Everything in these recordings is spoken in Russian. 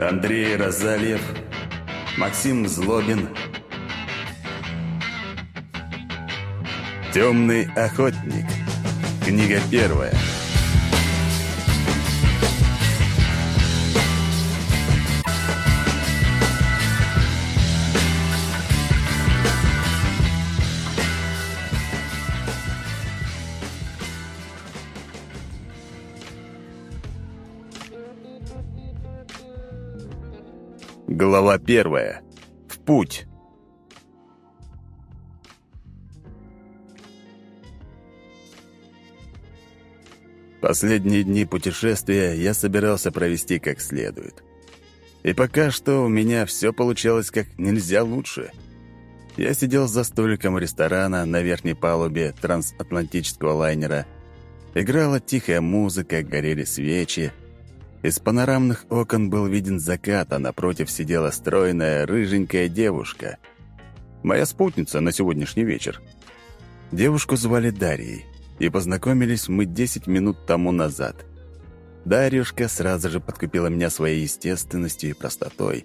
Андрей Розальев, Максим Злобин. «Темный охотник». Книга первая. Глава первая. В путь. Последние дни путешествия я собирался провести как следует. И пока что у меня все получалось как нельзя лучше. Я сидел за столиком ресторана на верхней палубе трансатлантического лайнера. Играла тихая музыка, горели свечи — из панорамных окон был виден закат, а напротив сидела стройная, рыженькая девушка. Моя спутница на сегодняшний вечер. Девушку звали Дарьей, и познакомились мы 10 минут тому назад. Дарьюшка сразу же подкупила меня своей естественностью и простотой.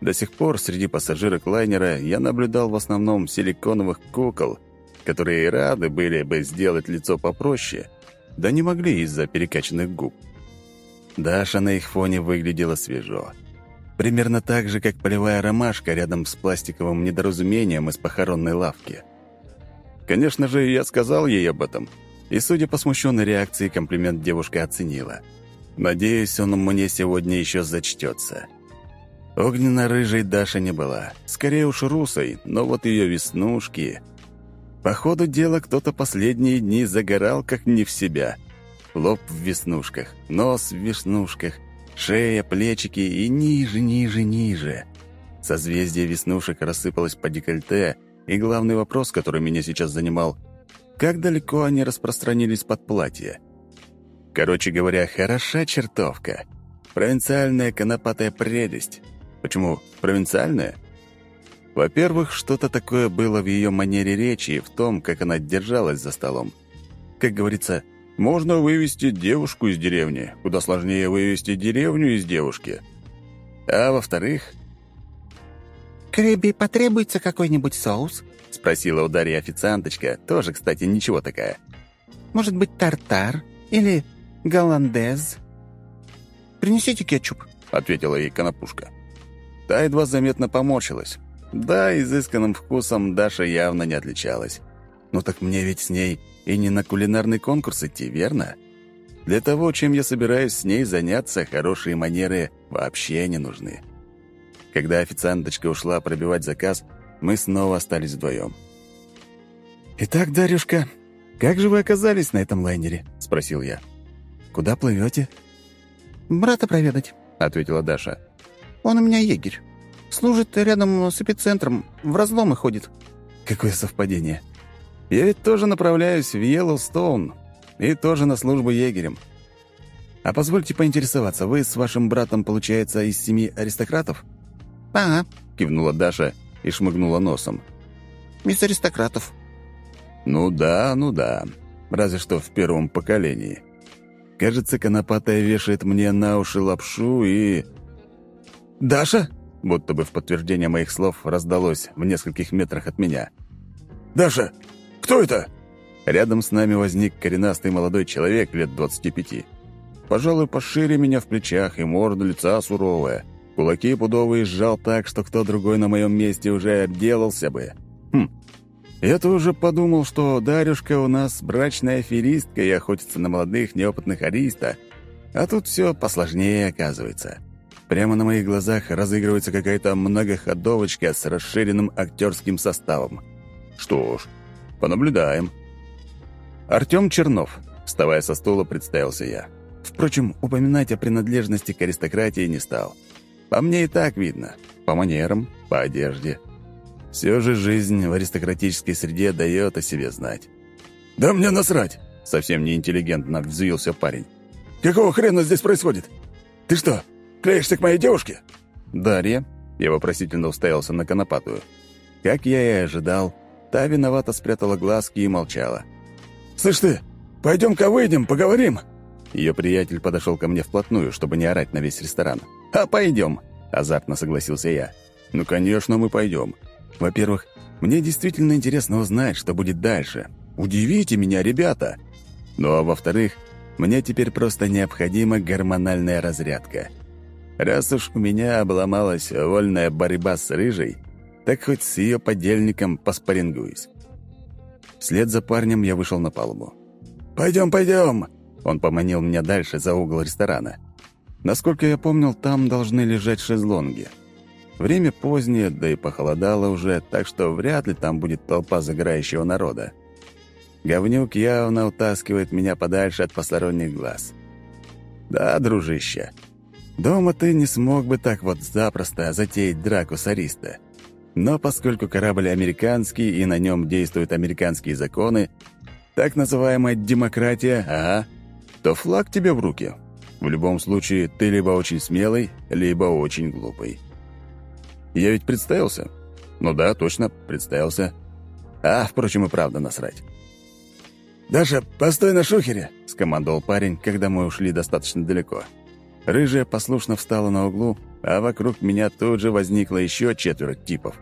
До сих пор среди пассажирок лайнера я наблюдал в основном силиконовых кукол, которые рады были бы сделать лицо попроще, да не могли из-за перекачанных губ. Даша на их фоне выглядела свежо. Примерно так же, как полевая ромашка рядом с пластиковым недоразумением из похоронной лавки. Конечно же, я сказал ей об этом, и, судя по смущенной реакции, комплимент девушка оценила. Надеюсь, он мне сегодня еще зачтется. Огненно-рыжей Даша не была. Скорее уж русой, но вот ее веснушки... По ходу дела кто-то последние дни загорал как не в себя — Лоб в веснушках, нос в веснушках, шея, плечики и ниже, ниже, ниже. Созвездие веснушек рассыпалось по декольте, и главный вопрос, который меня сейчас занимал, как далеко они распространились под платье. Короче говоря, хороша чертовка. Провинциальная конопатая прелесть. Почему провинциальная? Во-первых, что-то такое было в ее манере речи и в том, как она держалась за столом. Как говорится, можно вывести девушку из деревни, куда сложнее вывести деревню из девушки. А во-вторых... «К рыбе потребуется какой-нибудь соус?» — спросила у Дарьи официанточка, тоже, кстати, ничего такая. «Может быть, тартар или голландез?» «Принесите кетчуп», — ответила ей конопушка. Та едва заметно поморщилась. Да, изысканным вкусом Даша явно не отличалась. Ну так мне ведь с ней и не на кулинарный конкурс идти, верно? Для того, чем я собираюсь с ней заняться, хорошие манеры вообще не нужны. Когда официанточка ушла пробивать заказ, мы снова остались вдвоем. «Итак, Дарюшка, как же вы оказались на этом лайнере?» — спросил я. «Куда плывете?» «Брата проведать», — ответила Даша. «Он у меня егерь. Служит рядом с эпицентром, в разломы ходит». «Какое совпадение!» Я ведь тоже направляюсь в Йеллоустоун и тоже на службу егерем. А позвольте поинтересоваться, вы с вашим братом, получается, из семьи аристократов? «Ага», — кивнула Даша и шмыгнула носом. «Из аристократов». «Ну да, ну да. Разве что в первом поколении. Кажется, Конопатая вешает мне на уши лапшу и...» «Даша?» — будто бы в подтверждение моих слов раздалось в нескольких метрах от меня. «Даша, кто это?» Рядом с нами возник коренастый молодой человек лет 25. Пожалуй, пошире меня в плечах и морда лица суровая. Кулаки пудовые сжал так, что кто другой на моем месте уже отделался бы. Хм, я-то уже подумал, что Дарюшка у нас брачная аферистка и охотится на молодых неопытных ариста, а тут все посложнее оказывается. Прямо на моих глазах разыгрывается какая-то многоходовочка с расширенным актерским составом. Что ж, Понаблюдаем. Артем Чернов, вставая со стула, представился я. Впрочем, упоминать о принадлежности к аристократии не стал. По мне и так видно. По манерам, по одежде. Все же жизнь в аристократической среде дает о себе знать. «Да мне насрать!» — совсем неинтеллигентно взвился парень. «Какого хрена здесь происходит? Ты что, клеишься к моей девушке?» «Дарья?» — я вопросительно уставился на конопатую. Как я и ожидал, Та виновато спрятала глазки и молчала. «Слышь ты, пойдем-ка выйдем, поговорим!» Ее приятель подошел ко мне вплотную, чтобы не орать на весь ресторан. «А пойдем!» — азартно согласился я. «Ну, конечно, мы пойдем. Во-первых, мне действительно интересно узнать, что будет дальше. Удивите меня, ребята!» Ну а во-вторых, мне теперь просто необходима гормональная разрядка. Раз уж у меня обломалась вольная борьба с рыжей, так хоть с ее подельником поспорингуюсь. Вслед за парнем я вышел на палубу. «Пойдем, пойдем!» Он поманил меня дальше, за угол ресторана. Насколько я помнил, там должны лежать шезлонги. Время позднее, да и похолодало уже, так что вряд ли там будет толпа загорающего народа. Говнюк явно утаскивает меня подальше от посторонних глаз. Да, дружище, дома ты не смог бы так вот запросто затеять драку с Ариста. Но поскольку корабль американский и на нем действуют американские законы, так называемая демократия, ага, то флаг тебе в руки. В любом случае, ты либо очень смелый, либо очень глупый. Я ведь представился? Ну да, точно, представился. А, впрочем, и правда насрать. «Даша, постой на шухере!» — скомандовал парень, когда мы ушли достаточно далеко. Рыжая послушно встала на углу, а вокруг меня тут же возникло еще четверо типов.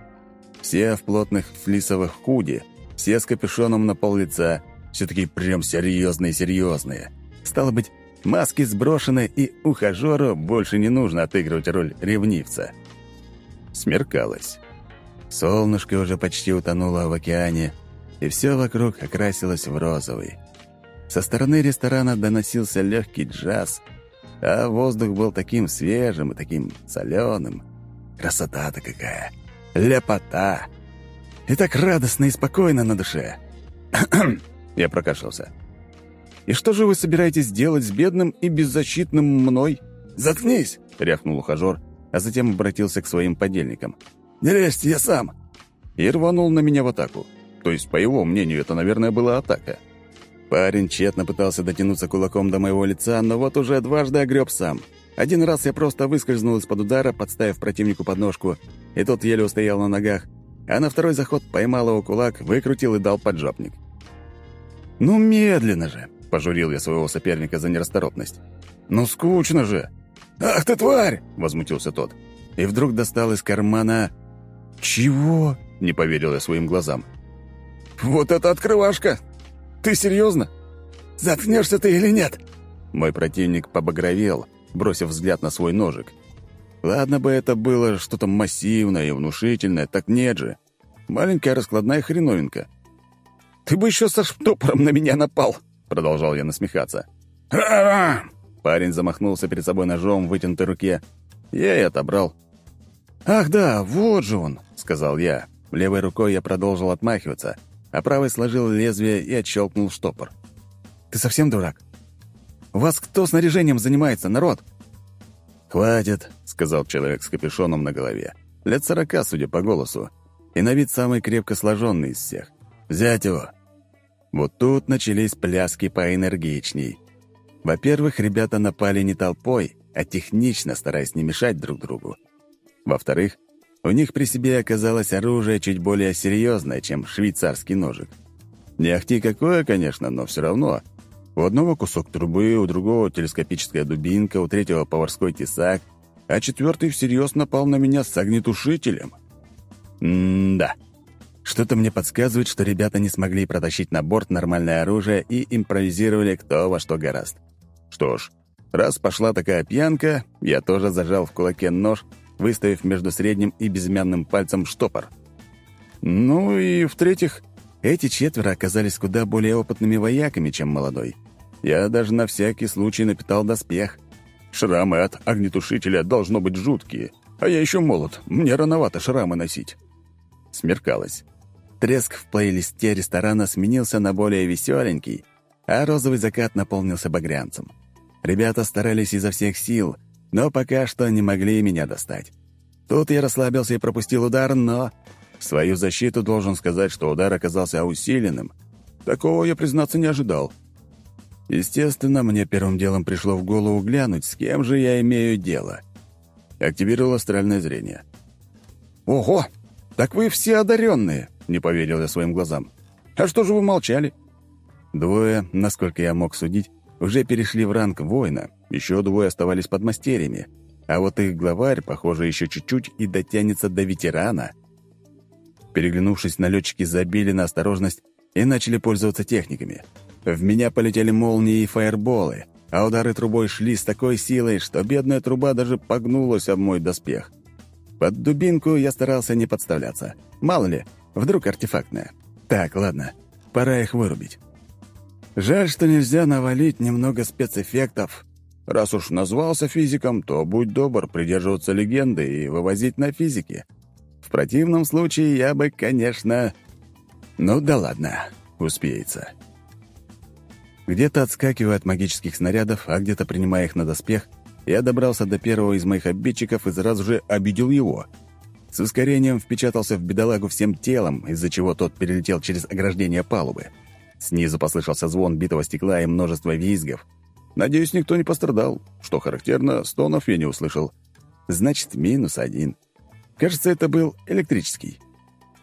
Все в плотных флисовых худи, все с капюшоном на пол лица, все таки прям серьезные-серьезные. Стало быть, маски сброшены, и ухажеру больше не нужно отыгрывать роль ревнивца. Смеркалось. Солнышко уже почти утонуло в океане, и все вокруг окрасилось в розовый. Со стороны ресторана доносился легкий джаз, а воздух был таким свежим и таким соленым. Красота-то какая! Ляпота! И так радостно и спокойно на душе. Я прокашлялся. «И что же вы собираетесь делать с бедным и беззащитным мной?» «Заткнись!» — рявкнул ухажер, а затем обратился к своим подельникам. «Не лезьте, я сам!» И рванул на меня в атаку. То есть, по его мнению, это, наверное, была атака. Парень тщетно пытался дотянуться кулаком до моего лица, но вот уже дважды огреб сам. Один раз я просто выскользнул из-под удара, подставив противнику подножку, и тот еле устоял на ногах, а на второй заход поймал его кулак, выкрутил и дал поджопник. «Ну, медленно же!» — пожурил я своего соперника за нерасторопность. «Ну, скучно же!» «Ах ты, тварь!» — возмутился тот. И вдруг достал из кармана... «Чего?» — не поверил я своим глазам. «Вот это открывашка! Ты серьезно? Заткнешься ты или нет?» Мой противник побагровел, бросив взгляд на свой ножик. Ладно бы это было что-то массивное и внушительное, так нет же. Маленькая раскладная хреновинка. «Ты бы еще со штопором на меня напал!» Продолжал я насмехаться. «Ра-ра!» Парень замахнулся перед собой ножом в вытянутой руке. Я и отобрал. «Ах да, вот же он!» — сказал я. Левой рукой я продолжил отмахиваться — а правый сложил лезвие и отщелкнул штопор. «Ты совсем дурак? Вас кто снаряжением занимается, народ?» «Хватит», — сказал человек с капюшоном на голове. Лет сорока, судя по голосу. И на вид самый крепко сложенный из всех. «Взять его!» Вот тут начались пляски поэнергичней. Во-первых, ребята напали не толпой, а технично, стараясь не мешать друг другу. Во-вторых, у них при себе оказалось оружие чуть более серьезное, чем швейцарский ножик. Не ахти какое, конечно, но все равно. У одного кусок трубы, у другого телескопическая дубинка, у третьего поварской тесак, а четвертый всерьез напал на меня с огнетушителем. М-да. Что-то мне подсказывает, что ребята не смогли протащить на борт нормальное оружие и импровизировали кто во что гораст. Что ж, раз пошла такая пьянка, я тоже зажал в кулаке нож выставив между средним и безымянным пальцем штопор. Ну и, в-третьих, эти четверо оказались куда более опытными вояками, чем молодой. Я даже на всякий случай напитал доспех. Шрамы от огнетушителя должно быть жуткие, а я еще молод, мне рановато шрамы носить. Смеркалось. Треск в плейлисте ресторана сменился на более веселенький, а розовый закат наполнился багрянцем. Ребята старались изо всех сил — но пока что не могли меня достать. Тут я расслабился и пропустил удар, но... В свою защиту должен сказать, что удар оказался усиленным. Такого я, признаться, не ожидал. Естественно, мне первым делом пришло в голову глянуть, с кем же я имею дело. Активировал астральное зрение. «Ого! Так вы все одаренные!» — не поверил я своим глазам. «А что же вы молчали?» Двое, насколько я мог судить, уже перешли в ранг воина, еще двое оставались под мастерьями, а вот их главарь, похоже, еще чуть-чуть и дотянется до ветерана. Переглянувшись, налетчики забили на осторожность и начали пользоваться техниками. В меня полетели молнии и фаерболы, а удары трубой шли с такой силой, что бедная труба даже погнулась об мой доспех. Под дубинку я старался не подставляться. Мало ли, вдруг артефактная. Так, ладно, пора их вырубить. Жаль, что нельзя навалить немного спецэффектов. Раз уж назвался физиком, то будь добр придерживаться легенды и вывозить на физике. В противном случае я бы, конечно... Ну да ладно, успеется. Где-то отскакивая от магических снарядов, а где-то принимая их на доспех, я добрался до первого из моих обидчиков и сразу же обидел его. С ускорением впечатался в бедолагу всем телом, из-за чего тот перелетел через ограждение палубы. Снизу послышался звон битого стекла и множество визгов. Надеюсь, никто не пострадал. Что характерно, стонов я не услышал. Значит, минус один. Кажется, это был электрический.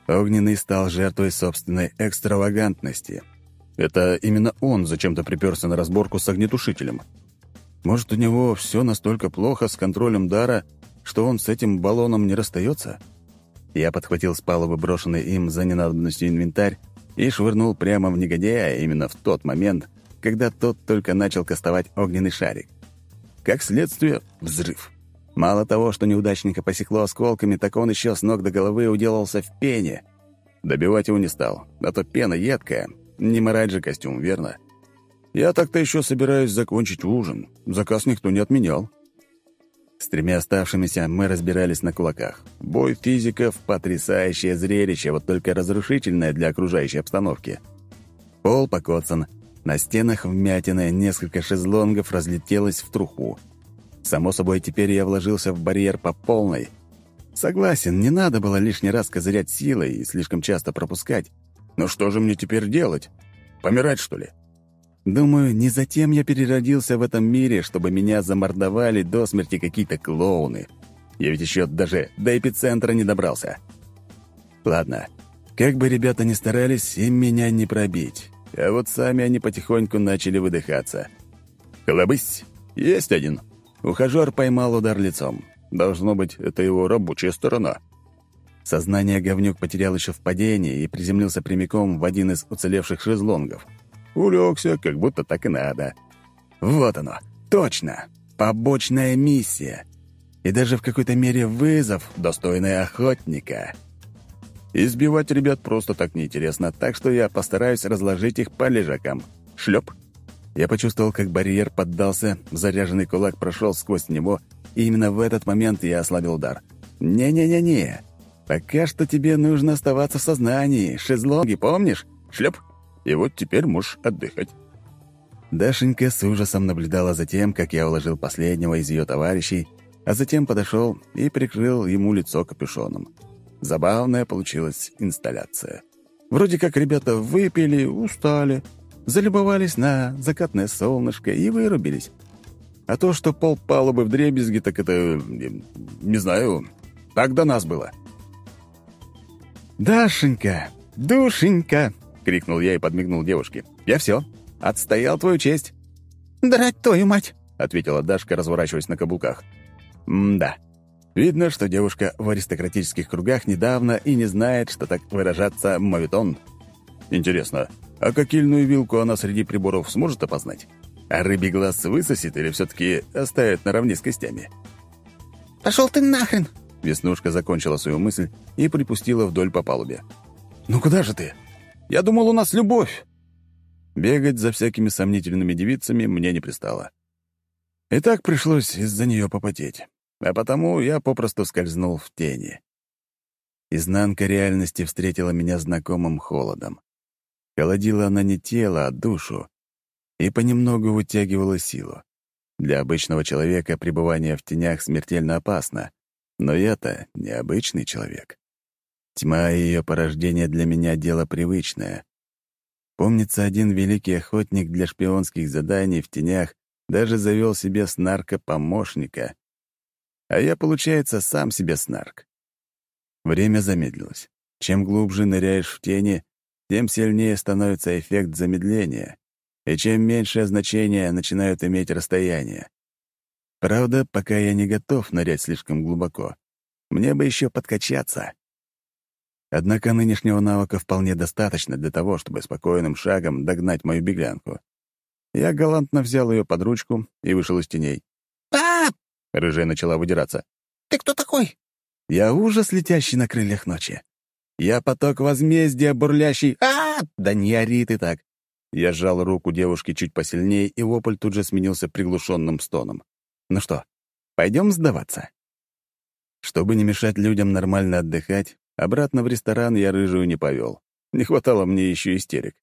Огненный стал жертвой собственной экстравагантности — это именно он зачем-то приперся на разборку с огнетушителем. Может, у него все настолько плохо с контролем дара, что он с этим баллоном не расстается? Я подхватил с палубы брошенный им за ненадобностью инвентарь и швырнул прямо в негодяя именно в тот момент, когда тот только начал кастовать огненный шарик. Как следствие, взрыв. Мало того, что неудачника посекло осколками, так он еще с ног до головы уделался в пене. Добивать его не стал, а то пена едкая, не морать же костюм, верно? Я так-то еще собираюсь закончить ужин. Заказ никто не отменял. С тремя оставшимися мы разбирались на кулаках. Бой физиков — потрясающее зрелище, вот только разрушительное для окружающей обстановки. Пол покоцан, на стенах вмятины, несколько шезлонгов разлетелось в труху. Само собой, теперь я вложился в барьер по полной. Согласен, не надо было лишний раз козырять силой и слишком часто пропускать. Ну что же мне теперь делать? Помирать, что ли? Думаю, не затем я переродился в этом мире, чтобы меня замордовали до смерти какие-то клоуны. Я ведь еще даже до эпицентра не добрался. Ладно, как бы ребята ни старались, им меня не пробить. А вот сами они потихоньку начали выдыхаться. «Колобысь! Есть один!» Ухажер поймал удар лицом. Должно быть, это его рабочая сторона. Сознание говнюк потерял еще в падении и приземлился прямиком в один из уцелевших шезлонгов. Улегся, как будто так и надо. Вот оно, точно, побочная миссия. И даже в какой-то мере вызов, достойный охотника. Избивать ребят просто так неинтересно, так что я постараюсь разложить их по лежакам. Шлеп. Я почувствовал, как барьер поддался, заряженный кулак прошел сквозь него, и именно в этот момент я ослабил удар. «Не-не-не-не, Пока что тебе нужно оставаться в сознании. Шезлонги, помнишь? Шлеп. И вот теперь можешь отдыхать». Дашенька с ужасом наблюдала за тем, как я уложил последнего из ее товарищей, а затем подошел и прикрыл ему лицо капюшоном. Забавная получилась инсталляция. Вроде как ребята выпили, устали, залюбовались на закатное солнышко и вырубились. А то, что пол палубы в дребезги, так это... не знаю, так до нас было. «Дашенька! Душенька!» — крикнул я и подмигнул девушке. «Я все. Отстоял твою честь». «Драть твою мать!» — ответила Дашка, разворачиваясь на каблуках. «М-да. Видно, что девушка в аристократических кругах недавно и не знает, что так выражаться мавитон. Интересно, а кокильную вилку она среди приборов сможет опознать? А рыбий глаз высосет или все-таки оставит наравне с костями?» «Пошел ты нахрен!» Веснушка закончила свою мысль и припустила вдоль по палубе. «Ну куда же ты? Я думал, у нас любовь!» Бегать за всякими сомнительными девицами мне не пристало. И так пришлось из-за нее попотеть. А потому я попросту скользнул в тени. Изнанка реальности встретила меня знакомым холодом. Холодила она не тело, а душу. И понемногу вытягивала силу. Для обычного человека пребывание в тенях смертельно опасно, но я-то необычный человек. Тьма и ее порождение для меня — дело привычное. Помнится, один великий охотник для шпионских заданий в тенях даже завел себе снарка-помощника. А я, получается, сам себе снарк. Время замедлилось. Чем глубже ныряешь в тени, тем сильнее становится эффект замедления. и чем меньшее значение начинают иметь расстояние. Правда, пока я не готов нырять слишком глубоко. Мне бы еще подкачаться. Однако нынешнего навыка вполне достаточно для того, чтобы спокойным шагом догнать мою беглянку. Я галантно взял ее под ручку и вышел из теней. «Пап!» — рыжая начала выдираться. «Ты кто такой?» «Я ужас, летящий на крыльях ночи. Я поток возмездия, бурлящий... а Да не ори ты так!» Я сжал руку девушки чуть посильнее, и вопль тут же сменился приглушенным стоном. «Ну что, пойдем сдаваться?» Чтобы не мешать людям нормально отдыхать, обратно в ресторан я рыжую не повел. Не хватало мне еще истерик.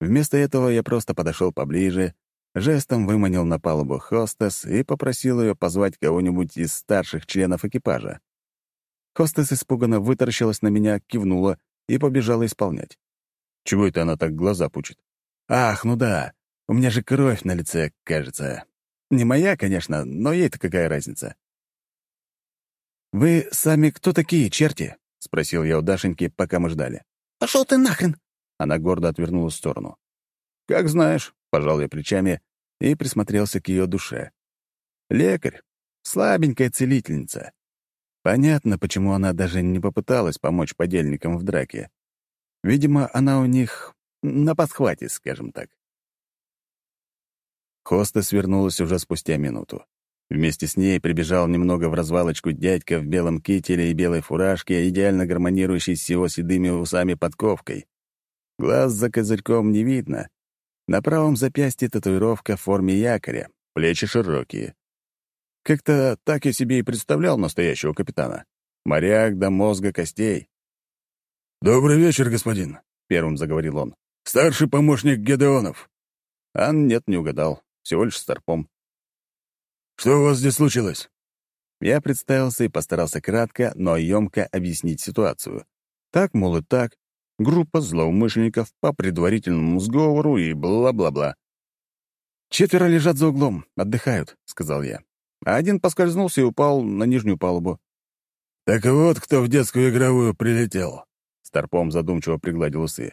Вместо этого я просто подошел поближе, жестом выманил на палубу хостес и попросил ее позвать кого-нибудь из старших членов экипажа. Хостес испуганно вытаращилась на меня, кивнула и побежала исполнять. Чего это она так глаза пучит? Ах, ну да, у меня же кровь на лице, кажется. Не моя, конечно, но ей-то какая разница. «Вы сами кто такие, черти?» — спросил я у Дашеньки, пока мы ждали. «Пошел ты нахрен!» Она гордо отвернулась в сторону. «Как знаешь», — пожал я плечами и присмотрелся к ее душе. «Лекарь. Слабенькая целительница. Понятно, почему она даже не попыталась помочь подельникам в драке. Видимо, она у них на подхвате, скажем так. Хоста свернулась уже спустя минуту. Вместе с ней прибежал немного в развалочку дядька в белом кителе и белой фуражке, идеально гармонирующий с его седыми усами подковкой. Глаз за козырьком не видно. На правом запястье татуировка в форме якоря, плечи широкие. Как-то так я себе и представлял настоящего капитана. Моряк до мозга костей. «Добрый вечер, господин», — первым заговорил он. «Старший помощник Гедеонов». А нет, не угадал. Всего лишь старпом. «Что у вас здесь случилось?» Я представился и постарался кратко, но емко объяснить ситуацию. Так, мол, и так. Группа злоумышленников по предварительному сговору и бла-бла-бла. «Четверо лежат за углом, отдыхают», — сказал я. А один поскользнулся и упал на нижнюю палубу. «Так вот, кто в детскую игровую прилетел», — Старпом задумчиво пригладил усы.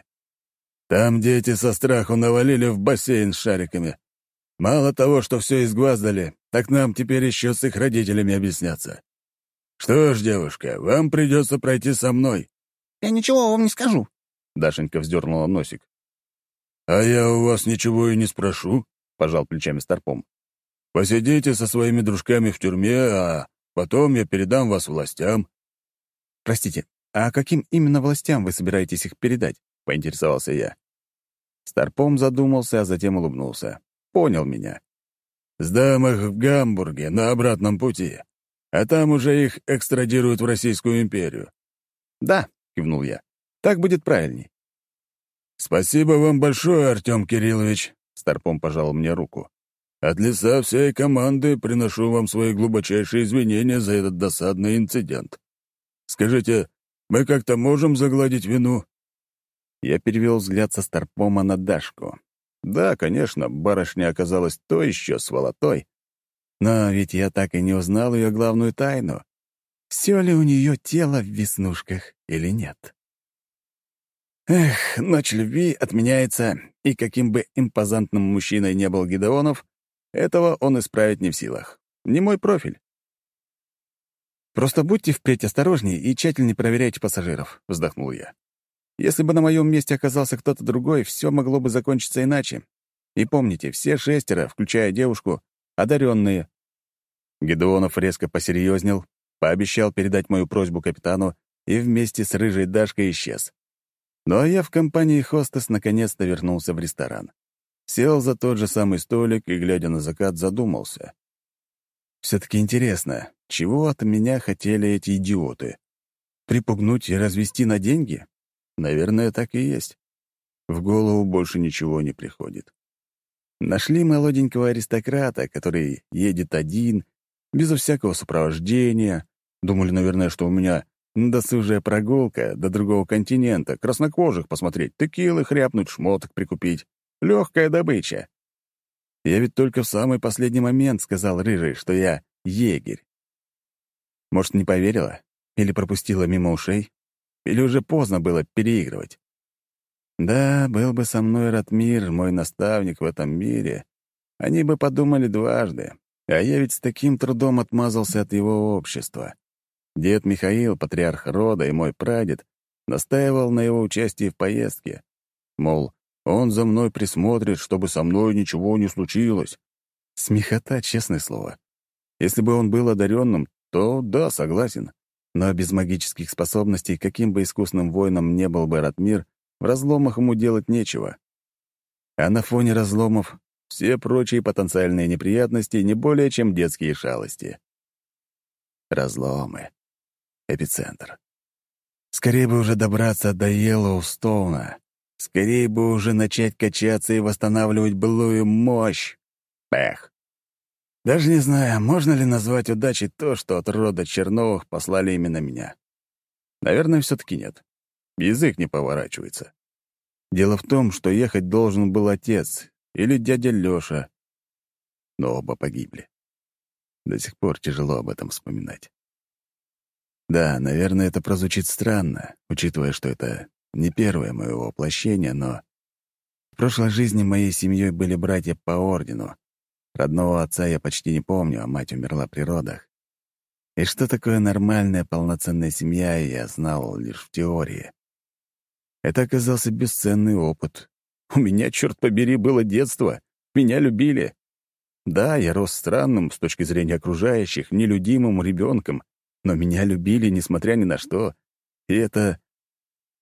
«Там дети со страху навалили в бассейн с шариками. Мало того, что все изгваздали, так нам теперь еще с их родителями объясняться. Что ж, девушка, вам придется пройти со мной. Я ничего вам не скажу. Дашенька вздернула носик. А я у вас ничего и не спрошу, пожал плечами Старпом. Посидите со своими дружками в тюрьме, а потом я передам вас властям. Простите, а каким именно властям вы собираетесь их передать? поинтересовался я. Старпом задумался, а затем улыбнулся понял меня. Сдам их в Гамбурге на обратном пути, а там уже их экстрадируют в Российскую империю. «Да», — кивнул я, — «так будет правильней». «Спасибо вам большое, Артем Кириллович», — Старпом пожал мне руку. «От лица всей команды приношу вам свои глубочайшие извинения за этот досадный инцидент. Скажите, мы как-то можем загладить вину?» Я перевел взгляд со Старпома на Дашку. Да, конечно, барышня оказалась то еще сволотой. Но ведь я так и не узнал ее главную тайну. Все ли у нее тело в веснушках или нет? Эх, ночь любви отменяется, и каким бы импозантным мужчиной не был Гидеонов, этого он исправить не в силах. Не мой профиль. «Просто будьте впредь осторожнее и тщательнее проверяйте пассажиров», — вздохнул я. Если бы на моем месте оказался кто-то другой, все могло бы закончиться иначе. И помните, все шестеро, включая девушку, одаренные. Гедеонов резко посерьезнел, пообещал передать мою просьбу капитану и вместе с рыжей Дашкой исчез. Ну а я в компании хостес наконец-то вернулся в ресторан. Сел за тот же самый столик и, глядя на закат, задумался. Все-таки интересно, чего от меня хотели эти идиоты? Припугнуть и развести на деньги? Наверное, так и есть. В голову больше ничего не приходит. Нашли молоденького аристократа, который едет один, безо всякого сопровождения. Думали, наверное, что у меня досужая прогулка до другого континента, краснокожих посмотреть, текилы хряпнуть, шмоток прикупить. Легкая добыча. Я ведь только в самый последний момент сказал Рыжий, что я егерь. Может, не поверила? Или пропустила мимо ушей? Или уже поздно было переигрывать? Да, был бы со мной Ратмир, мой наставник в этом мире, они бы подумали дважды, а я ведь с таким трудом отмазался от его общества. Дед Михаил, патриарх рода и мой прадед, настаивал на его участии в поездке. Мол, он за мной присмотрит, чтобы со мной ничего не случилось. Смехота, честное слово. Если бы он был одаренным, то да, согласен. Но без магических способностей, каким бы искусным воином не был бы Ратмир, в разломах ему делать нечего. А на фоне разломов все прочие потенциальные неприятности не более чем детские шалости. Разломы. Эпицентр. Скорее бы уже добраться до Йеллоустоуна. Скорее бы уже начать качаться и восстанавливать былую мощь. Пэх. Даже не знаю, можно ли назвать удачей то, что от рода Черновых послали именно меня. Наверное, все таки нет. Язык не поворачивается. Дело в том, что ехать должен был отец или дядя Лёша. Но оба погибли. До сих пор тяжело об этом вспоминать. Да, наверное, это прозвучит странно, учитывая, что это не первое мое воплощение, но в прошлой жизни моей семьей были братья по ордену. Родного отца я почти не помню, а мать умерла при родах. И что такое нормальная полноценная семья, я знал лишь в теории. Это оказался бесценный опыт. У меня, черт побери, было детство. Меня любили. Да, я рос странным с точки зрения окружающих, нелюдимым ребенком, но меня любили, несмотря ни на что. И это...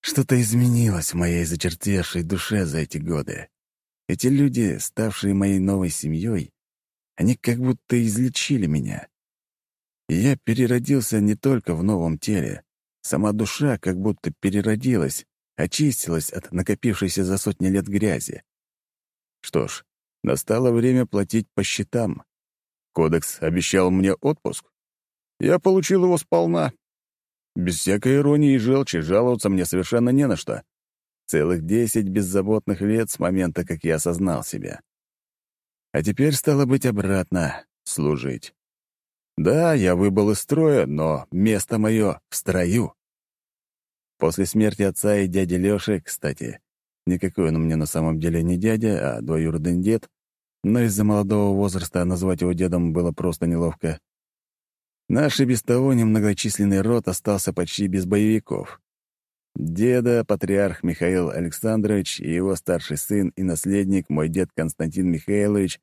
Что-то изменилось в моей зачертевшей душе за эти годы. Эти люди, ставшие моей новой семьей, они как будто излечили меня. Я переродился не только в новом теле. Сама душа как будто переродилась, очистилась от накопившейся за сотни лет грязи. Что ж, настало время платить по счетам. Кодекс обещал мне отпуск. Я получил его сполна. Без всякой иронии и желчи жаловаться мне совершенно не на что. Целых десять беззаботных лет с момента, как я осознал себя. А теперь стало быть обратно — служить. Да, я выбыл из строя, но место мое в строю. После смерти отца и дяди Лёши, кстати, никакой он мне на самом деле не дядя, а двоюродный дед, но из-за молодого возраста назвать его дедом было просто неловко. Наш и без того немногочисленный род остался почти без боевиков. Деда, патриарх Михаил Александрович и его старший сын и наследник, мой дед Константин Михайлович,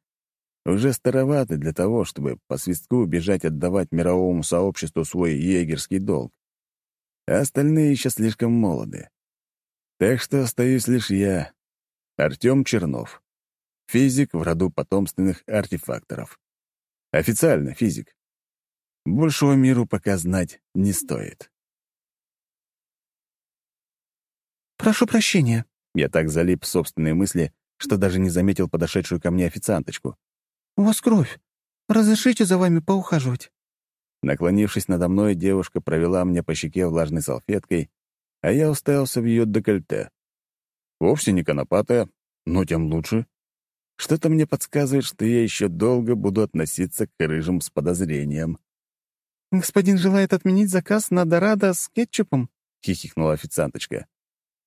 уже староваты для того, чтобы по свистку бежать отдавать мировому сообществу свой егерский долг а остальные еще слишком молоды. Так что остаюсь лишь я, Артем Чернов, физик в роду потомственных артефакторов. Официально физик. Большего миру пока знать не стоит. «Прошу прощения». Я так залип в собственные мысли, что даже не заметил подошедшую ко мне официанточку. «У вас кровь. Разрешите за вами поухаживать?» Наклонившись надо мной, девушка провела мне по щеке влажной салфеткой, а я уставился в ее декольте. Вовсе не конопатая, но тем лучше. Что-то мне подсказывает, что я еще долго буду относиться к рыжим с подозрением. «Господин желает отменить заказ на дорадо с кетчупом?» — хихикнула официанточка.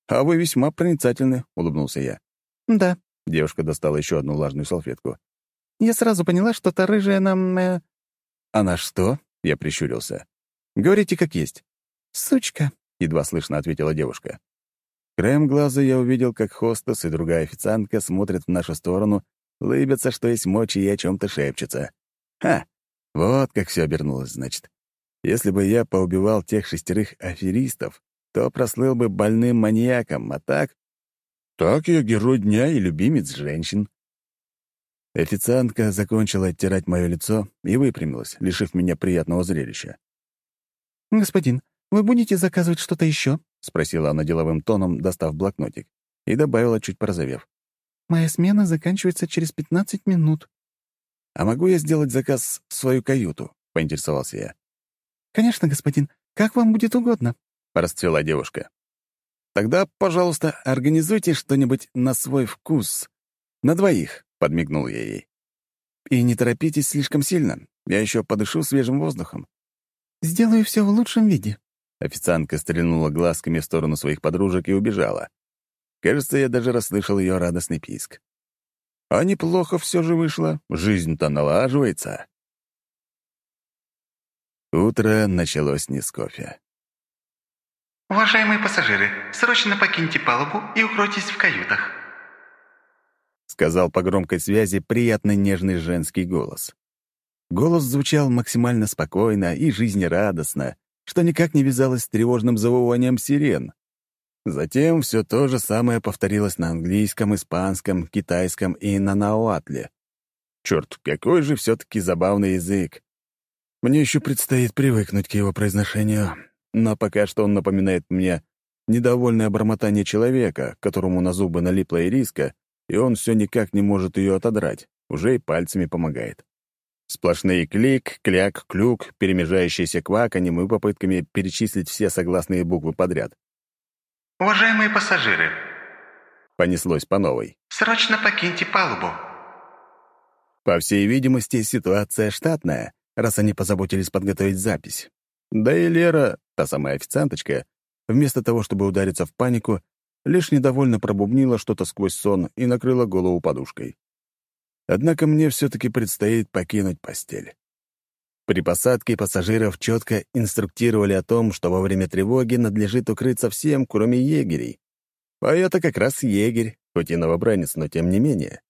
«А вы весьма проницательны», — улыбнулся я. «Да». Девушка достала еще одну влажную салфетку. «Я сразу поняла, что та рыжая нам...» э... «Она что?» Я прищурился. «Говорите, как есть». «Сучка», — едва слышно ответила девушка. Краем глаза я увидел, как хостес и другая официантка смотрят в нашу сторону, лыбятся, что есть мочи и о чем то шепчутся. Ха! Вот как все обернулось, значит. Если бы я поубивал тех шестерых аферистов, то прослыл бы больным маньяком, а так... Так я герой дня и любимец женщин. Официантка закончила оттирать мое лицо и выпрямилась, лишив меня приятного зрелища. «Господин, вы будете заказывать что-то еще? спросила она деловым тоном, достав блокнотик, и добавила, чуть порозовев. «Моя смена заканчивается через пятнадцать минут». «А могу я сделать заказ в свою каюту?» — поинтересовался я. «Конечно, господин. Как вам будет угодно», — расцвела девушка. «Тогда, пожалуйста, организуйте что-нибудь на свой вкус. На двоих». — подмигнул я ей. «И не торопитесь слишком сильно. Я еще подышу свежим воздухом». «Сделаю все в лучшем виде». Официантка стрельнула глазками в сторону своих подружек и убежала. Кажется, я даже расслышал ее радостный писк. А неплохо все же вышло. Жизнь-то налаживается. Утро началось не с кофе. «Уважаемые пассажиры, срочно покиньте палубу и укройтесь в каютах», сказал по громкой связи приятный нежный женский голос. Голос звучал максимально спокойно и жизнерадостно, что никак не вязалось с тревожным завыванием сирен. Затем все то же самое повторилось на английском, испанском, китайском и на науатле. Черт, какой же все-таки забавный язык. Мне еще предстоит привыкнуть к его произношению, но пока что он напоминает мне недовольное бормотание человека, которому на зубы налипла ириска, и он все никак не может ее отодрать, уже и пальцами помогает. Сплошные клик, кляк, клюк, перемежающиеся кваканьем и попытками перечислить все согласные буквы подряд. «Уважаемые пассажиры!» Понеслось по новой. «Срочно покиньте палубу!» По всей видимости, ситуация штатная, раз они позаботились подготовить запись. Да и Лера, та самая официанточка, вместо того, чтобы удариться в панику, лишь недовольно пробубнила что-то сквозь сон и накрыла голову подушкой. Однако мне все-таки предстоит покинуть постель. При посадке пассажиров четко инструктировали о том, что во время тревоги надлежит укрыться всем, кроме егерей. А это как раз егерь, хоть и новобранец, но тем не менее.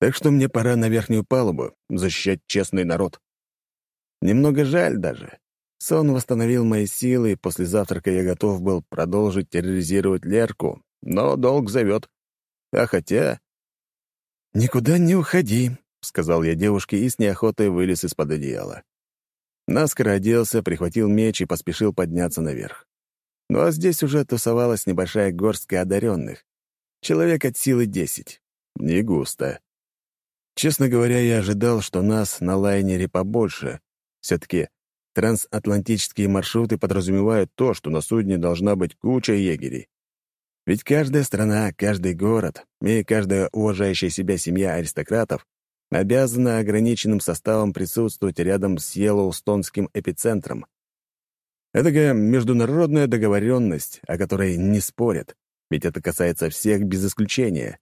Так что мне пора на верхнюю палубу защищать честный народ. Немного жаль даже. Сон восстановил мои силы, и после завтрака я готов был продолжить терроризировать Лерку, но долг зовет. А хотя... «Никуда не уходи», — сказал я девушке и с неохотой вылез из-под одеяла. Наскоро оделся, прихватил меч и поспешил подняться наверх. Ну а здесь уже тусовалась небольшая горстка одаренных. Человек от силы десять. Не густо. Честно говоря, я ожидал, что нас на лайнере побольше. Все-таки трансатлантические маршруты подразумевают то, что на судне должна быть куча егерей. Ведь каждая страна, каждый город и каждая уважающая себя семья аристократов обязана ограниченным составом присутствовать рядом с Йеллоустонским эпицентром. Это международная договоренность, о которой не спорят, ведь это касается всех без исключения.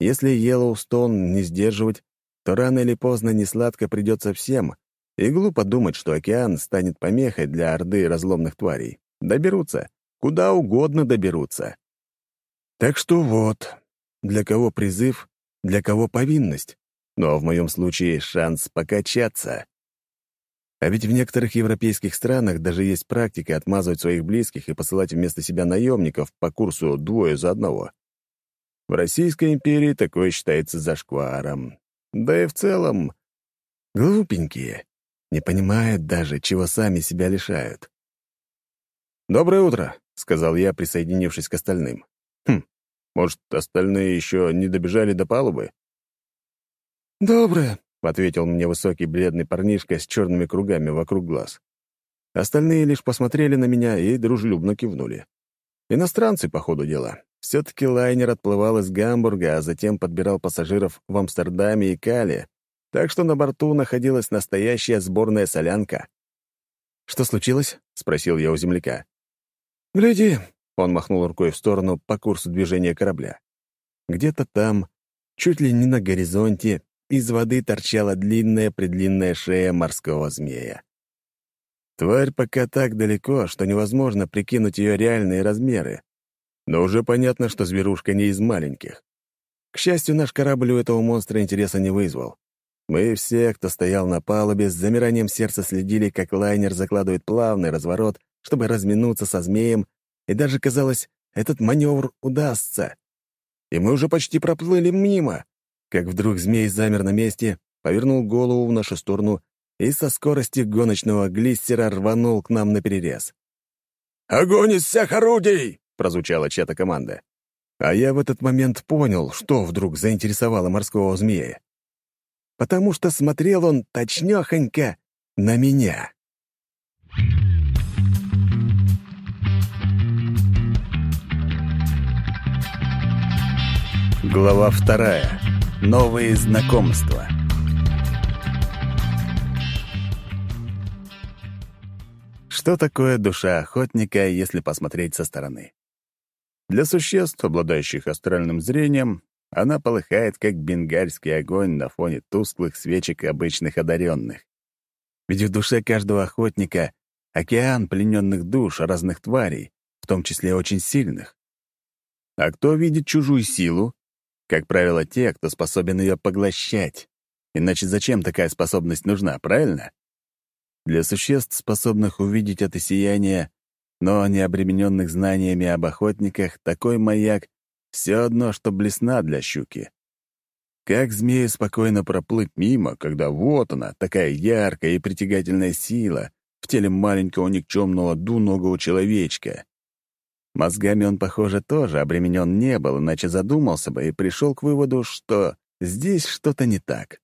Если Йеллоустон не сдерживать, то рано или поздно несладко придется всем, и глупо думать, что океан станет помехой для орды разломных тварей. Доберутся. Куда угодно доберутся. Так что вот, для кого призыв, для кого повинность. Но в моем случае шанс покачаться. А ведь в некоторых европейских странах даже есть практика отмазывать своих близких и посылать вместо себя наемников по курсу двое за одного. В Российской империи такое считается зашкваром. Да и в целом глупенькие, не понимают даже, чего сами себя лишают. «Доброе утро», — сказал я, присоединившись к остальным. «Хм, может, остальные еще не добежали до палубы?» «Доброе», — ответил мне высокий бледный парнишка с черными кругами вокруг глаз. Остальные лишь посмотрели на меня и дружелюбно кивнули. Иностранцы, по ходу дела. Все-таки лайнер отплывал из Гамбурга, а затем подбирал пассажиров в Амстердаме и Кале, так что на борту находилась настоящая сборная солянка. «Что случилось?» — спросил я у земляка. «Гляди», — он махнул рукой в сторону по курсу движения корабля. Где-то там, чуть ли не на горизонте, из воды торчала длинная-предлинная шея морского змея. Тварь пока так далеко, что невозможно прикинуть ее реальные размеры. Но уже понятно, что зверушка не из маленьких. К счастью, наш корабль у этого монстра интереса не вызвал. Мы все, кто стоял на палубе, с замиранием сердца следили, как лайнер закладывает плавный разворот, чтобы разминуться со змеем, и даже казалось, этот маневр удастся. И мы уже почти проплыли мимо как вдруг змей замер на месте, повернул голову в нашу сторону и со скорости гоночного глиссера рванул к нам на перерез. «Огонь из всех орудий!» — прозвучала чья-то команда. А я в этот момент понял, что вдруг заинтересовало морского змея. Потому что смотрел он точнёхонько на меня. Глава вторая. Новые знакомства. Что такое душа охотника, если посмотреть со стороны? Для существ, обладающих астральным зрением, она полыхает, как бенгальский огонь на фоне тусклых свечек обычных одаренных. Ведь в душе каждого охотника — океан плененных душ разных тварей, в том числе очень сильных. А кто видит чужую силу? Как правило, те, кто способен ее поглощать. Иначе зачем такая способность нужна, правильно? Для существ, способных увидеть это сияние, но не обремененных знаниями об охотниках, такой маяк — все одно, что блесна для щуки. Как змею спокойно проплыть мимо, когда вот она, такая яркая и притягательная сила в теле маленького никчемного двуногого человечка? Мозгами он, похоже, тоже обременен не был, иначе задумался бы и пришел к выводу, что здесь что-то не так.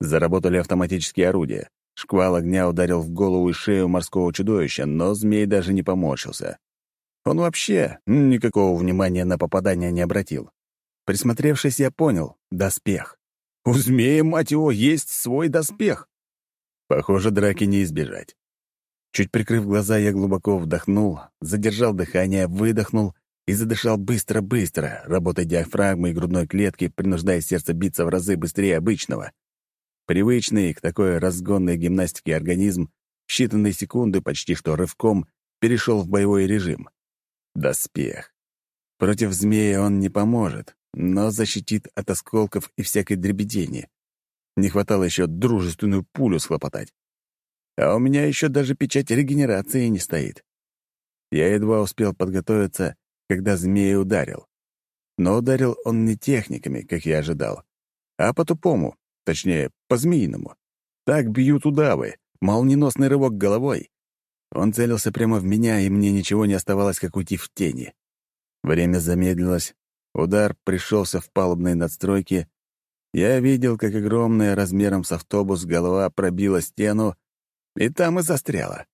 Заработали автоматические орудия. Шквал огня ударил в голову и шею морского чудовища, но змей даже не поморщился. Он вообще никакого внимания на попадание не обратил. Присмотревшись, я понял — доспех. У змея, мать его, есть свой доспех. Похоже, драки не избежать. Чуть прикрыв глаза, я глубоко вдохнул, задержал дыхание, выдохнул и задышал быстро-быстро, работая диафрагмой и грудной клетки, принуждая сердце биться в разы быстрее обычного. Привычный к такой разгонной гимнастике организм в считанные секунды почти что рывком перешел в боевой режим. Доспех. Против змея он не поможет, но защитит от осколков и всякой дребедени. Не хватало еще дружественную пулю схлопотать. А у меня еще даже печать регенерации не стоит. Я едва успел подготовиться, когда змея ударил. Но ударил он не техниками, как я ожидал, а по-тупому, точнее, по-змеиному. Так бьют удавы, молниеносный рывок головой. Он целился прямо в меня, и мне ничего не оставалось, как уйти в тени. Время замедлилось, удар пришелся в палубные надстройки. Я видел, как огромная размером с автобус голова пробила стену, и там и застряла.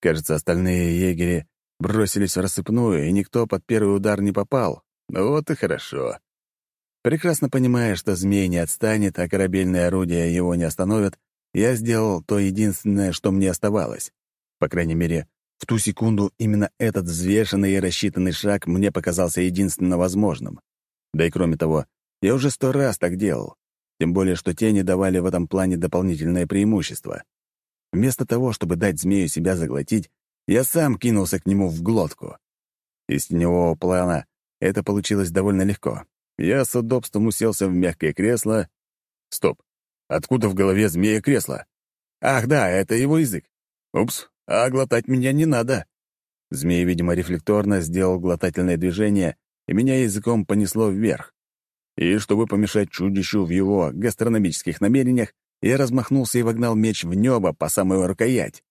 Кажется, остальные егери бросились в рассыпную, и никто под первый удар не попал. Вот и хорошо. Прекрасно понимая, что змей не отстанет, а корабельные орудия его не остановят, я сделал то единственное, что мне оставалось. По крайней мере, в ту секунду именно этот взвешенный и рассчитанный шаг мне показался единственно возможным. Да и кроме того, я уже сто раз так делал. Тем более, что тени давали в этом плане дополнительное преимущество. Вместо того, чтобы дать змею себя заглотить, я сам кинулся к нему в глотку. Из теневого плана это получилось довольно легко. Я с удобством уселся в мягкое кресло. Стоп. Откуда в голове змея кресло? Ах, да, это его язык. Упс, а глотать меня не надо. Змей, видимо, рефлекторно сделал глотательное движение, и меня языком понесло вверх. И чтобы помешать чудищу в его гастрономических намерениях, я размахнулся и вогнал меч в небо по самую рукоять.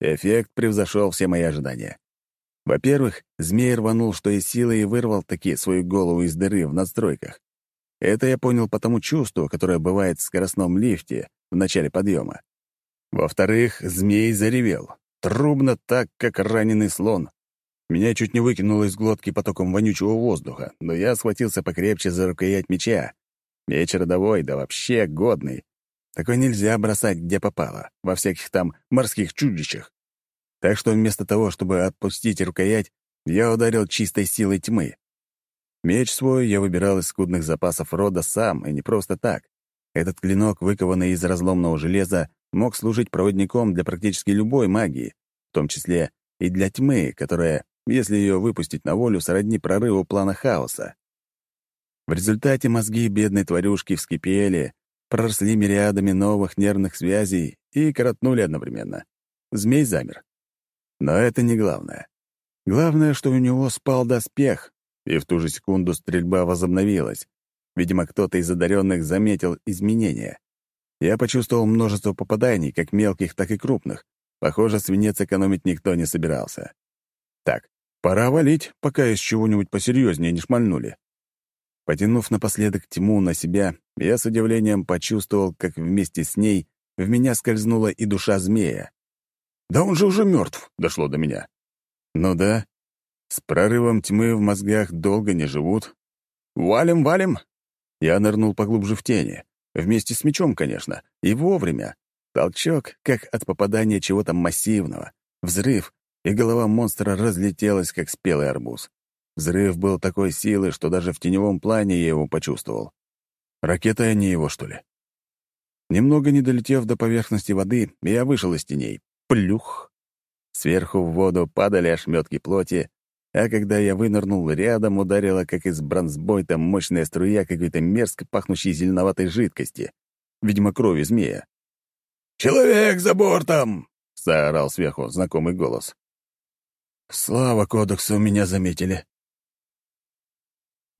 Эффект превзошел все мои ожидания. Во-первых, змей рванул, что из силы, и вырвал таки свою голову из дыры в надстройках. Это я понял по тому чувству, которое бывает в скоростном лифте в начале подъема. Во-вторых, змей заревел. Трубно так, как раненый слон. Меня чуть не выкинуло из глотки потоком вонючего воздуха, но я схватился покрепче за рукоять меча. Меч родовой, да вообще годный. Такой нельзя бросать, где попало, во всяких там морских чудищах. Так что вместо того, чтобы отпустить рукоять, я ударил чистой силой тьмы. Меч свой я выбирал из скудных запасов рода сам, и не просто так. Этот клинок, выкованный из разломного железа, мог служить проводником для практически любой магии, в том числе и для тьмы, которая, если ее выпустить на волю, сродни прорыву плана хаоса. В результате мозги бедной тварюшки вскипели, проросли мириадами новых нервных связей и коротнули одновременно. Змей замер. Но это не главное. Главное, что у него спал доспех, и в ту же секунду стрельба возобновилась. Видимо, кто-то из одаренных заметил изменения. Я почувствовал множество попаданий, как мелких, так и крупных. Похоже, свинец экономить никто не собирался. Так, пора валить, пока из чего-нибудь посерьезнее не шмальнули. Потянув напоследок тьму на себя, я с удивлением почувствовал, как вместе с ней в меня скользнула и душа змея. «Да он же уже мертв!» — дошло до меня. «Ну да, с прорывом тьмы в мозгах долго не живут. Валим, валим!» Я нырнул поглубже в тени. Вместе с мечом, конечно. И вовремя. Толчок, как от попадания чего-то массивного. Взрыв, и голова монстра разлетелась, как спелый арбуз. Взрыв был такой силы, что даже в теневом плане я его почувствовал. Ракета, а не его, что ли? Немного не долетев до поверхности воды, я вышел из теней. Плюх! Сверху в воду падали ошметки плоти, а когда я вынырнул, рядом ударила, как из бронзбойта, мощная струя какой-то мерзко пахнущей зеленоватой жидкости. Видимо, крови змея. «Человек за бортом!» — заорал сверху знакомый голос. «Слава кодексу, меня заметили».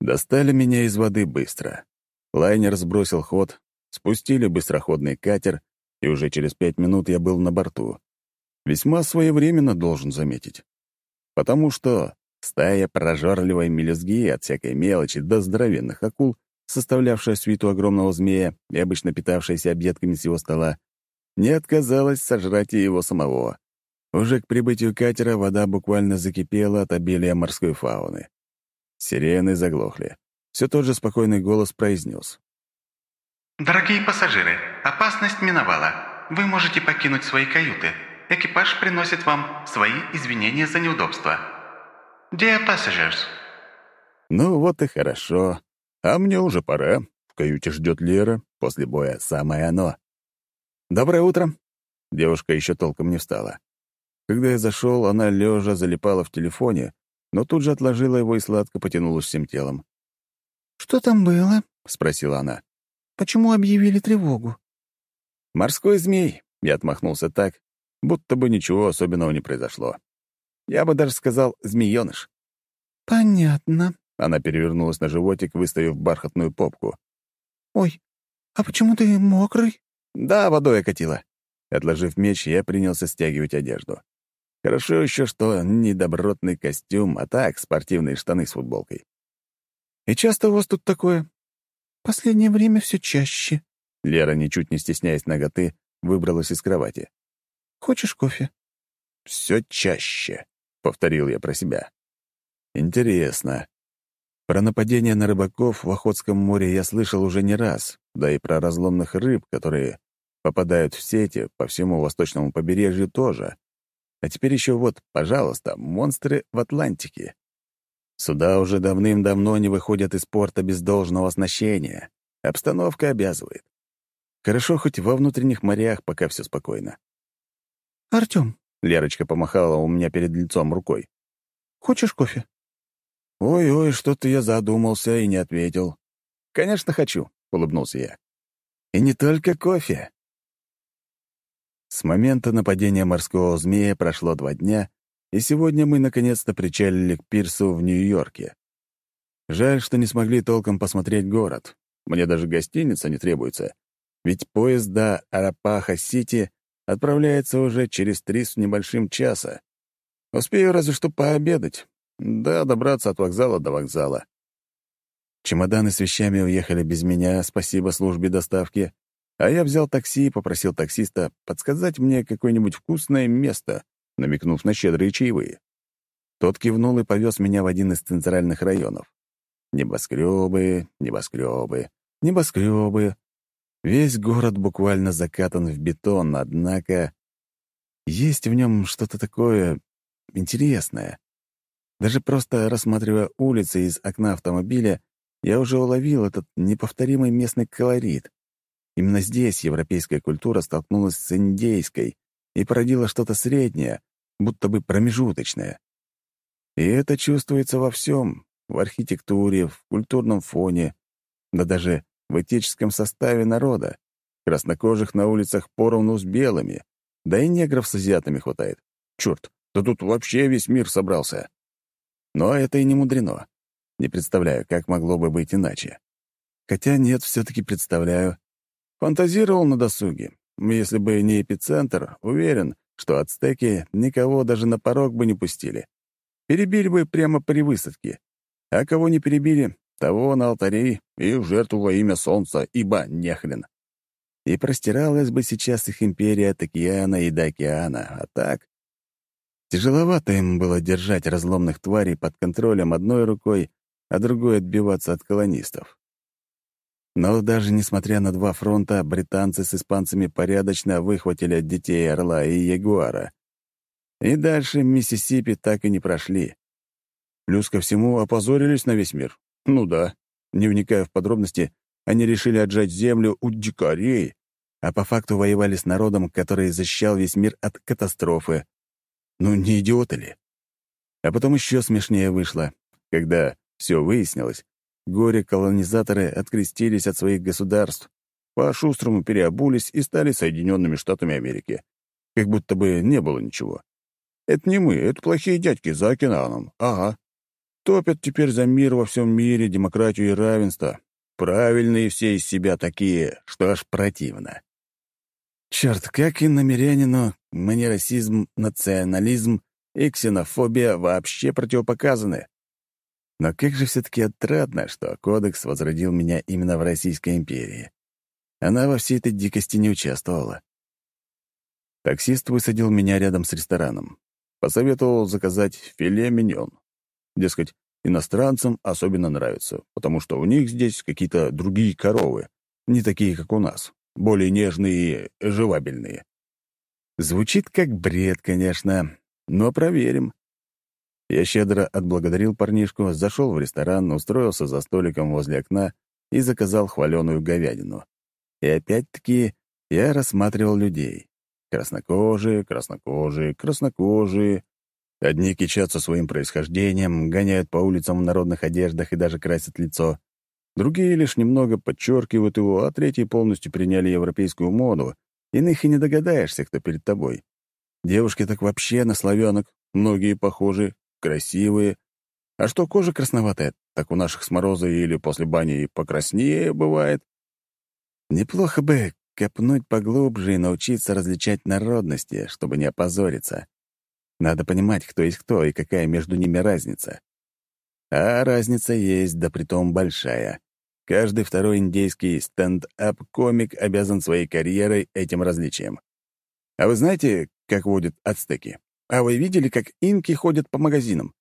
Достали меня из воды быстро. Лайнер сбросил ход, спустили быстроходный катер, и уже через пять минут я был на борту. Весьма своевременно должен заметить. Потому что стая прожорливой мелюзги от всякой мелочи до здоровенных акул, составлявшая свиту огромного змея и обычно питавшаяся объедками с его стола, не отказалась сожрать и его самого. Уже к прибытию катера вода буквально закипела от обилия морской фауны. Сирены заглохли. Все тот же спокойный голос произнес. «Дорогие пассажиры, опасность миновала. Вы можете покинуть свои каюты. Экипаж приносит вам свои извинения за неудобства. Dear passengers». Ну вот и хорошо. А мне уже пора. В каюте ждет Лера. После боя самое оно. «Доброе утро». Девушка еще толком не встала. Когда я зашел, она лежа залипала в телефоне, но тут же отложила его и сладко потянулась всем телом. «Что там было?» — спросила она. «Почему объявили тревогу?» «Морской змей», — я отмахнулся так, будто бы ничего особенного не произошло. Я бы даже сказал «змеёныш». «Понятно», — она перевернулась на животик, выставив бархатную попку. «Ой, а почему ты мокрый?» «Да, водой окатила». Отложив меч, я принялся стягивать одежду. Хорошо еще, что не добротный костюм, а так спортивные штаны с футболкой. «И часто у вас тут такое?» «Последнее время все чаще». Лера, ничуть не стесняясь ноготы, выбралась из кровати. «Хочешь кофе?» «Все чаще», — повторил я про себя. «Интересно. Про нападение на рыбаков в Охотском море я слышал уже не раз, да и про разломных рыб, которые попадают в сети по всему восточному побережью тоже. А теперь еще вот, пожалуйста, монстры в Атлантике. Суда уже давным-давно не выходят из порта без должного оснащения. Обстановка обязывает. Хорошо хоть во внутренних морях пока все спокойно. «Артём», — Лерочка помахала у меня перед лицом рукой. «Хочешь кофе?» «Ой-ой, что-то я задумался и не ответил». «Конечно, хочу», — улыбнулся я. «И не только кофе». С момента нападения морского змея прошло два дня, и сегодня мы наконец-то причалили к пирсу в Нью-Йорке. Жаль, что не смогли толком посмотреть город. Мне даже гостиница не требуется, ведь поезд до Арапаха-Сити отправляется уже через три с небольшим часа. Успею разве что пообедать, да добраться от вокзала до вокзала. Чемоданы с вещами уехали без меня, спасибо службе доставки, а я взял такси и попросил таксиста подсказать мне какое-нибудь вкусное место, намекнув на щедрые чаевые. Тот кивнул и повез меня в один из центральных районов. Небоскребы, небоскребы, небоскребы. Весь город буквально закатан в бетон, однако есть в нем что-то такое интересное. Даже просто рассматривая улицы из окна автомобиля, я уже уловил этот неповторимый местный колорит. Именно здесь европейская культура столкнулась с индейской и породила что-то среднее, будто бы промежуточное. И это чувствуется во всем — в архитектуре, в культурном фоне, да даже в этическом составе народа. Краснокожих на улицах поровну с белыми, да и негров с азиатами хватает. Черт, да тут вообще весь мир собрался. Но это и не мудрено. Не представляю, как могло бы быть иначе. Хотя нет, все-таки представляю. Фантазировал на досуге. Если бы не эпицентр, уверен, что ацтеки никого даже на порог бы не пустили. Перебили бы прямо при высадке. А кого не перебили, того на алтаре и в жертву во имя солнца, ибо нехрен. И простиралась бы сейчас их империя от океана и до океана, а так... Тяжеловато им было держать разломных тварей под контролем одной рукой, а другой отбиваться от колонистов. Но даже несмотря на два фронта, британцы с испанцами порядочно выхватили от детей Орла и Ягуара. И дальше Миссисипи так и не прошли. Плюс ко всему опозорились на весь мир. Ну да, не вникая в подробности, они решили отжать землю у дикарей, а по факту воевали с народом, который защищал весь мир от катастрофы. Ну, не идиоты ли? А потом еще смешнее вышло, когда все выяснилось. Горе-колонизаторы открестились от своих государств, по-шустрому переобулись и стали Соединенными Штатами Америки. Как будто бы не было ничего. Это не мы, это плохие дядьки за океаном. Ага. Топят теперь за мир во всем мире, демократию и равенство. Правильные все из себя такие, что аж противно. Черт, как и намерянину, мне расизм, национализм и ксенофобия вообще противопоказаны. Но как же все-таки отрадно, что Кодекс возродил меня именно в Российской империи. Она во всей этой дикости не участвовала. Таксист высадил меня рядом с рестораном. Посоветовал заказать филе миньон. Дескать, иностранцам особенно нравится, потому что у них здесь какие-то другие коровы, не такие, как у нас более нежные и жевабельные. Звучит как бред, конечно, но проверим. Я щедро отблагодарил парнишку, зашел в ресторан, устроился за столиком возле окна и заказал хваленую говядину. И опять-таки я рассматривал людей. Краснокожие, краснокожие, краснокожие. Одни кичатся своим происхождением, гоняют по улицам в народных одеждах и даже красят лицо. Другие лишь немного подчеркивают его, а третьи полностью приняли европейскую моду. Иных и не догадаешься, кто перед тобой. Девушки так вообще на славянок, многие похожи, красивые. А что кожа красноватая, так у наших с мороза или после бани и покраснее бывает. Неплохо бы копнуть поглубже и научиться различать народности, чтобы не опозориться. Надо понимать, кто есть кто и какая между ними разница. А разница есть, да притом большая. Каждый второй индейский стенд-ап-комик обязан своей карьерой этим различием. А вы знаете, как водят ацтеки? А вы видели, как инки ходят по магазинам?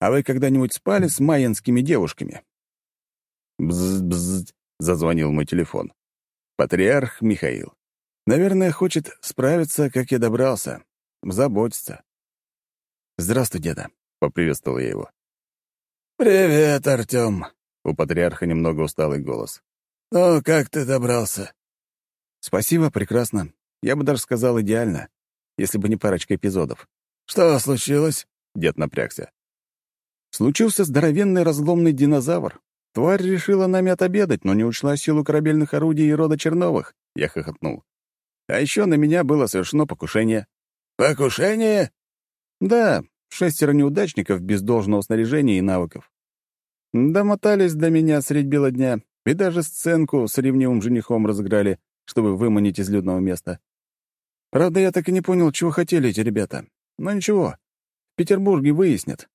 А вы когда-нибудь спали с майянскими девушками? Бз-бз, зазвонил мой телефон. Патриарх Михаил. Наверное, хочет справиться, как я добрался. Заботиться. «Здравствуй, деда», — поприветствовал я его. «Привет, Артём», у патриарха немного усталый голос. «Ну, как ты добрался?» «Спасибо, прекрасно. Я бы даже сказал идеально, если бы не парочка эпизодов». «Что случилось?» — дед напрягся. «Случился здоровенный разломный динозавр. Тварь решила нами отобедать, но не учла силу корабельных орудий и рода Черновых», — я хохотнул. «А еще на меня было совершено покушение». «Покушение?» «Да, шестеро неудачников без должного снаряжения и навыков. Домотались до меня средь бела дня и даже сценку с ревнивым женихом разыграли, чтобы выманить из людного места. Правда, я так и не понял, чего хотели эти ребята. Но ничего, в Петербурге выяснят.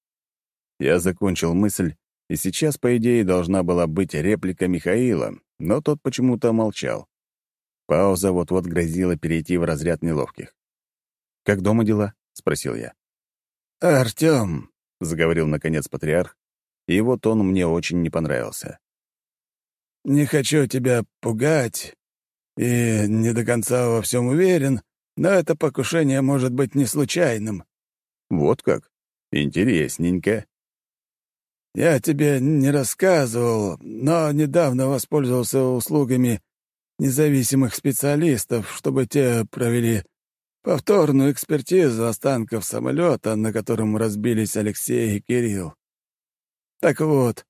Я закончил мысль, и сейчас, по идее, должна была быть реплика Михаила, но тот почему-то молчал. Пауза вот-вот грозила перейти в разряд неловких. «Как дома дела?» — спросил я. «Артём», — заговорил наконец патриарх, и его тон мне очень не понравился. «Не хочу тебя пугать и не до конца во всем уверен, но это покушение может быть не случайным». «Вот как? Интересненько». «Я тебе не рассказывал, но недавно воспользовался услугами независимых специалистов, чтобы те провели повторную экспертизу останков самолета, на котором разбились Алексей и Кирилл. Так вот,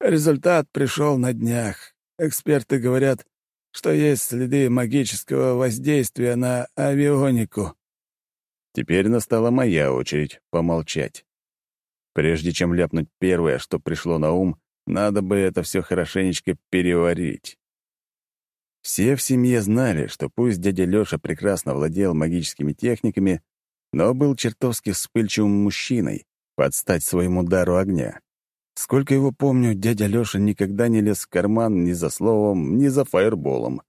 результат пришел на днях. Эксперты говорят, что есть следы магического воздействия на авионику. Теперь настала моя очередь помолчать. Прежде чем ляпнуть первое, что пришло на ум, надо бы это все хорошенечко переварить. Все в семье знали, что пусть дядя Лёша прекрасно владел магическими техниками, но был чертовски вспыльчивым мужчиной, под стать своему дару огня. Сколько его помню, дядя Лёша никогда не лез в карман ни за словом, ни за фаерболом.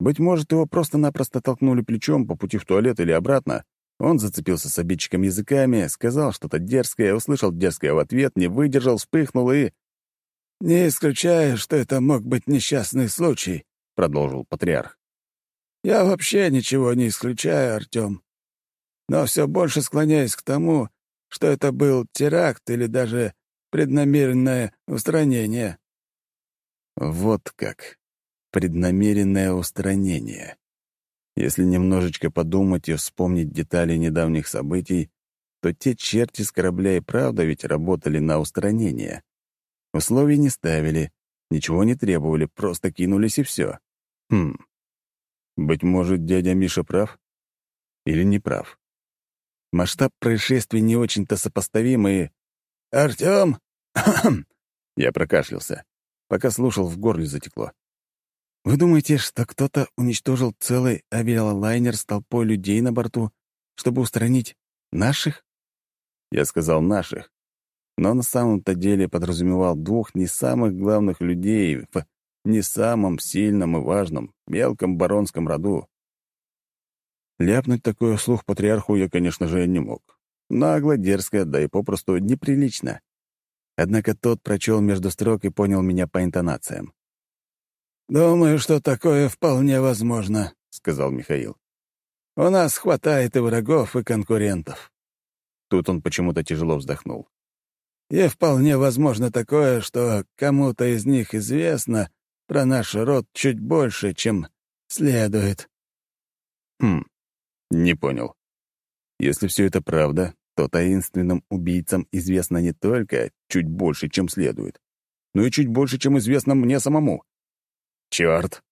Быть может, его просто-напросто толкнули плечом по пути в туалет или обратно. Он зацепился с обидчиком языками, сказал что-то дерзкое, услышал дерзкое в ответ, не выдержал, вспыхнул и... «Не исключаю, что это мог быть несчастный случай», — продолжил патриарх. «Я вообще ничего не исключаю, Артём. Но все больше склоняюсь к тому, что это был теракт или даже преднамеренное устранение». Вот как. Преднамеренное устранение. Если немножечко подумать и вспомнить детали недавних событий, то те черти с корабля и правда ведь работали на устранение. Условий не ставили, ничего не требовали, просто кинулись и все. Хм. Быть может, дядя Миша прав? Или не прав? Масштаб происшествий не очень-то сопоставим и... «Артём!» Я прокашлялся. Пока слушал, в горле затекло. «Вы думаете, что кто-то уничтожил целый авиалайнер с толпой людей на борту, чтобы устранить наших?» Я сказал «наших», но на самом-то деле подразумевал двух не самых главных людей в не самом сильном и важном, мелком баронском роду. Ляпнуть такое вслух патриарху я, конечно же, не мог. Нагло, дерзко, да и попросту неприлично. Однако тот прочел между строк и понял меня по интонациям. «Думаю, что такое вполне возможно», — сказал Михаил. «У нас хватает и врагов, и конкурентов». Тут он почему-то тяжело вздохнул. «И вполне возможно такое, что кому-то из них известно про наш род чуть больше, чем следует». «Хм, не понял. Если все это правда, то таинственным убийцам известно не только чуть больше, чем следует, но и чуть больше, чем известно мне самому. Черт!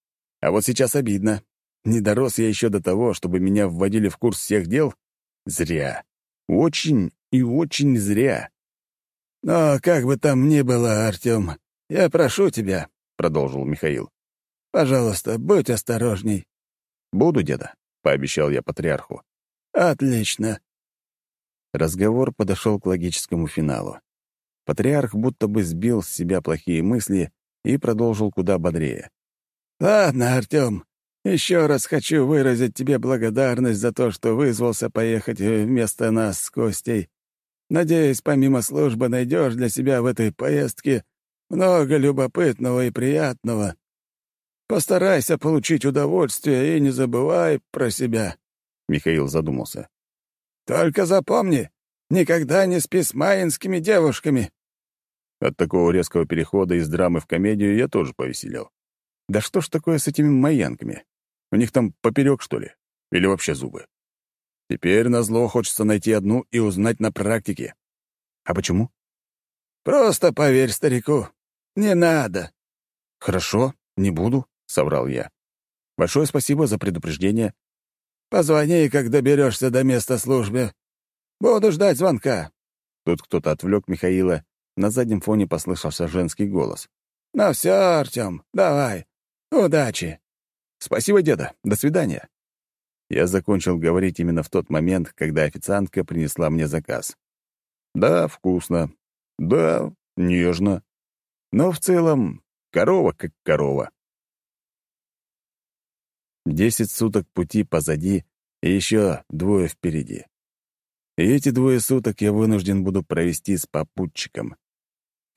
А вот сейчас обидно. Не дорос я еще до того, чтобы меня вводили в курс всех дел? Зря. Очень и очень зря. «Но как бы там ни было, Артем, я прошу тебя», — продолжил Михаил. «Пожалуйста, будь осторожней». «Буду, деда», — пообещал я патриарху. «Отлично. Разговор подошел к логическому финалу. Патриарх будто бы сбил с себя плохие мысли и продолжил куда бодрее. «Ладно, Артем, еще раз хочу выразить тебе благодарность за то, что вызвался поехать вместо нас с Костей. Надеюсь, помимо службы найдешь для себя в этой поездке много любопытного и приятного. Постарайся получить удовольствие и не забывай про себя». Михаил задумался. Только запомни, никогда не спи с майинскими девушками». От такого резкого перехода из драмы в комедию я тоже повеселел. Да что ж такое с этими майянками? У них там поперек, что ли? Или вообще зубы? Теперь на зло хочется найти одну и узнать на практике. А почему? «Просто поверь старику. Не надо». «Хорошо, не буду», — соврал я. «Большое спасибо за предупреждение. Позвони, как доберешься до места службы. Буду ждать звонка». Тут кто-то отвлек Михаила. На заднем фоне послышался женский голос. «Ну все, Артем, давай. Удачи». «Спасибо, деда. До свидания». Я закончил говорить именно в тот момент, когда официантка принесла мне заказ. Да, вкусно. Да, нежно. Но в целом корова как корова. Десять суток пути позади и еще двое впереди. И эти двое суток я вынужден буду провести с попутчиком.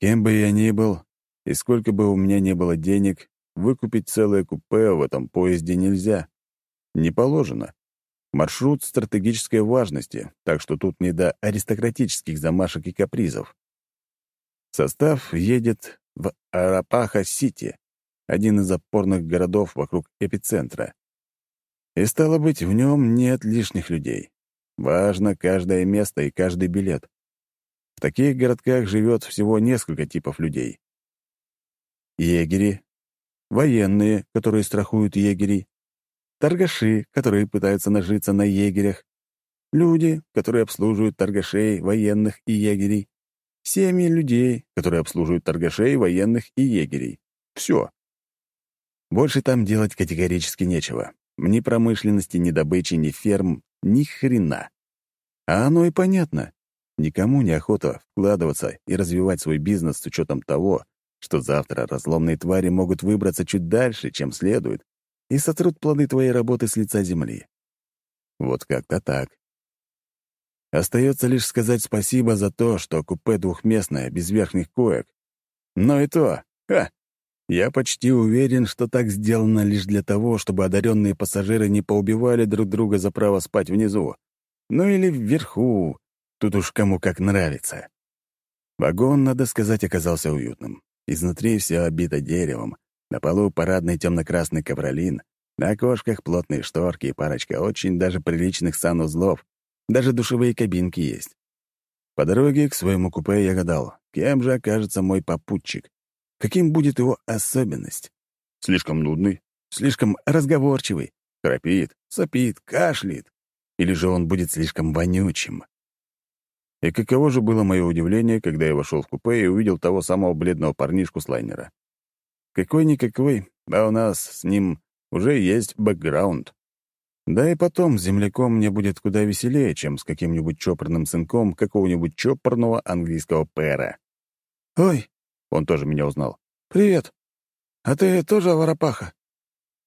Кем бы я ни был, и сколько бы у меня не было денег, выкупить целое купе в этом поезде нельзя. Не положено. Маршрут стратегической важности, так что тут не до аристократических замашек и капризов. Состав едет в Арапаха-Сити, один из опорных городов вокруг эпицентра. И стало быть, в нем нет лишних людей. Важно каждое место и каждый билет. В таких городках живет всего несколько типов людей. Егери, военные, которые страхуют егерей, торгаши, которые пытаются нажиться на егерях, люди, которые обслуживают торгашей, военных и егерей, семьи людей, которые обслуживают торгашей, военных и егерей. Все. Больше там делать категорически нечего. Ни промышленности, ни добычи, ни ферм, ни хрена. А оно и понятно. Никому не охота вкладываться и развивать свой бизнес с учетом того, что завтра разломные твари могут выбраться чуть дальше, чем следует, и сотрут плоды твоей работы с лица земли. Вот как-то так. Остается лишь сказать спасибо за то, что купе двухместное, без верхних коек. Но и то, ха, я почти уверен, что так сделано лишь для того, чтобы одаренные пассажиры не поубивали друг друга за право спать внизу. Ну или вверху. Тут уж кому как нравится. Вагон, надо сказать, оказался уютным. Изнутри все обито деревом, на полу парадный темно-красный ковролин, на окошках плотные шторки и парочка очень даже приличных санузлов, даже душевые кабинки есть. По дороге к своему купе я гадал, кем же окажется мой попутчик, каким будет его особенность. Слишком нудный, слишком разговорчивый, храпит, сопит, кашляет. Или же он будет слишком вонючим. И каково же было мое удивление, когда я вошел в купе и увидел того самого бледного парнишку с лайнера. Какой-никакой, а у нас с ним уже есть бэкграунд. Да и потом, с земляком мне будет куда веселее, чем с каким-нибудь чопорным сынком какого-нибудь чопорного английского пэра. «Ой!» — он тоже меня узнал. «Привет! А ты тоже Аварапаха?»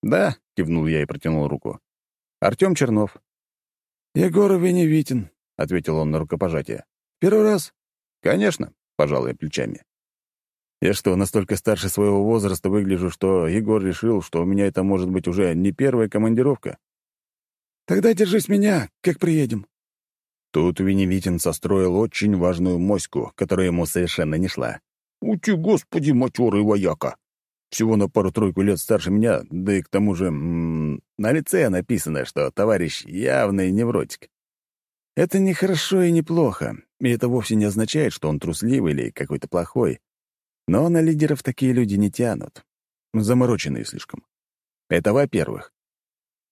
«Да», — кивнул я и протянул руку. «Артём Чернов». «Егор Веневитин», — ответил он на рукопожатие. «Первый раз?» «Конечно», — пожал я плечами. Я что, настолько старше своего возраста выгляжу, что Егор решил, что у меня это может быть уже не первая командировка? Тогда держись меня, как приедем». Тут Веневитин состроил очень важную моську, которая ему совершенно не шла. «Ути, господи, матерый вояка!» Всего на пару-тройку лет старше меня, да и к тому же м -м, на лице написано, что товарищ явный невротик. Это не хорошо и не плохо, и это вовсе не означает, что он трусливый или какой-то плохой. Но на лидеров такие люди не тянут. Замороченные слишком. Это во-первых.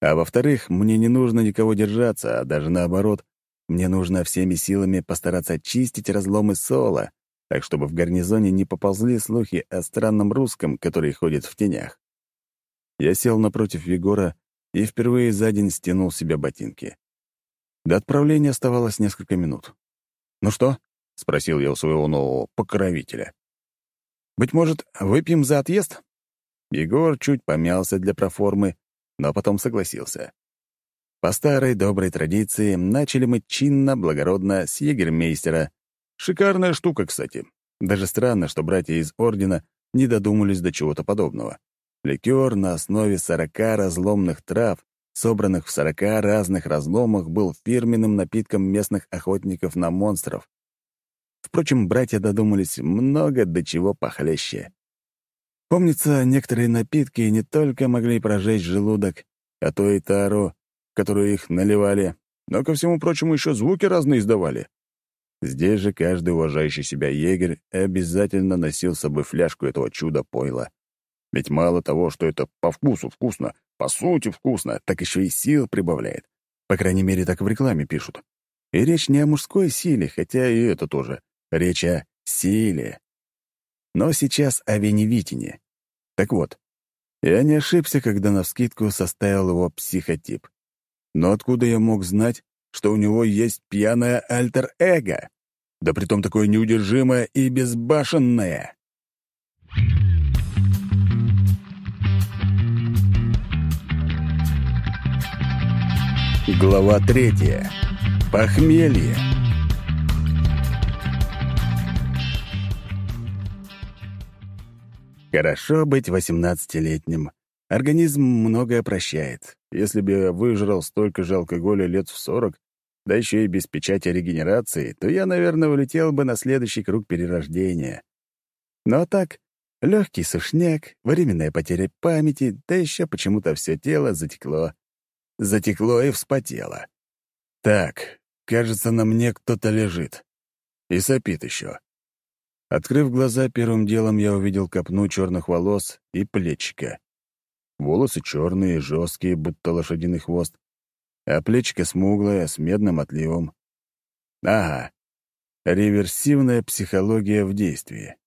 А во-вторых, мне не нужно никого держаться, а даже наоборот, мне нужно всеми силами постараться очистить разломы Сола, так чтобы в гарнизоне не поползли слухи о странном русском, который ходит в тенях. Я сел напротив Егора и впервые за день стянул себе ботинки. До отправления оставалось несколько минут. «Ну что?» — спросил я у своего нового покровителя. «Быть может, выпьем за отъезд?» Егор чуть помялся для проформы, но потом согласился. По старой доброй традиции начали мы чинно, благородно, с егермейстера. Шикарная штука, кстати. Даже странно, что братья из Ордена не додумались до чего-то подобного. Ликер на основе сорока разломных трав, собранных в сорока разных разломах, был фирменным напитком местных охотников на монстров. Впрочем, братья додумались много до чего похлеще. Помнится, некоторые напитки не только могли прожечь желудок, а то и тару, которую их наливали, но, ко всему прочему, еще звуки разные издавали. Здесь же каждый уважающий себя егерь обязательно носил с собой фляжку этого чуда-пойла. Ведь мало того, что это по вкусу вкусно, по сути вкусно, так еще и сил прибавляет. По крайней мере, так в рекламе пишут. И речь не о мужской силе, хотя и это тоже. Речь о силе. Но сейчас о Веневитине. Так вот, я не ошибся, когда навскидку составил его психотип. Но откуда я мог знать, что у него есть пьяное альтер-эго? Да притом такое неудержимое и безбашенное. Глава третья. Похмелье. Хорошо быть восемнадцатилетним. Организм многое прощает. Если бы я выжрал столько же алкоголя лет в сорок, да еще и без печати регенерации, то я, наверное, улетел бы на следующий круг перерождения. Но так, легкий сушняк, временная потеря памяти, да еще почему-то все тело затекло. Затекло и вспотело. Так, кажется, на мне кто-то лежит. И сопит еще. Открыв глаза, первым делом я увидел копну черных волос и плечика. Волосы черные, жесткие, будто лошадиный хвост, а плечико смуглое, с медным отливом. Ага, реверсивная психология в действии.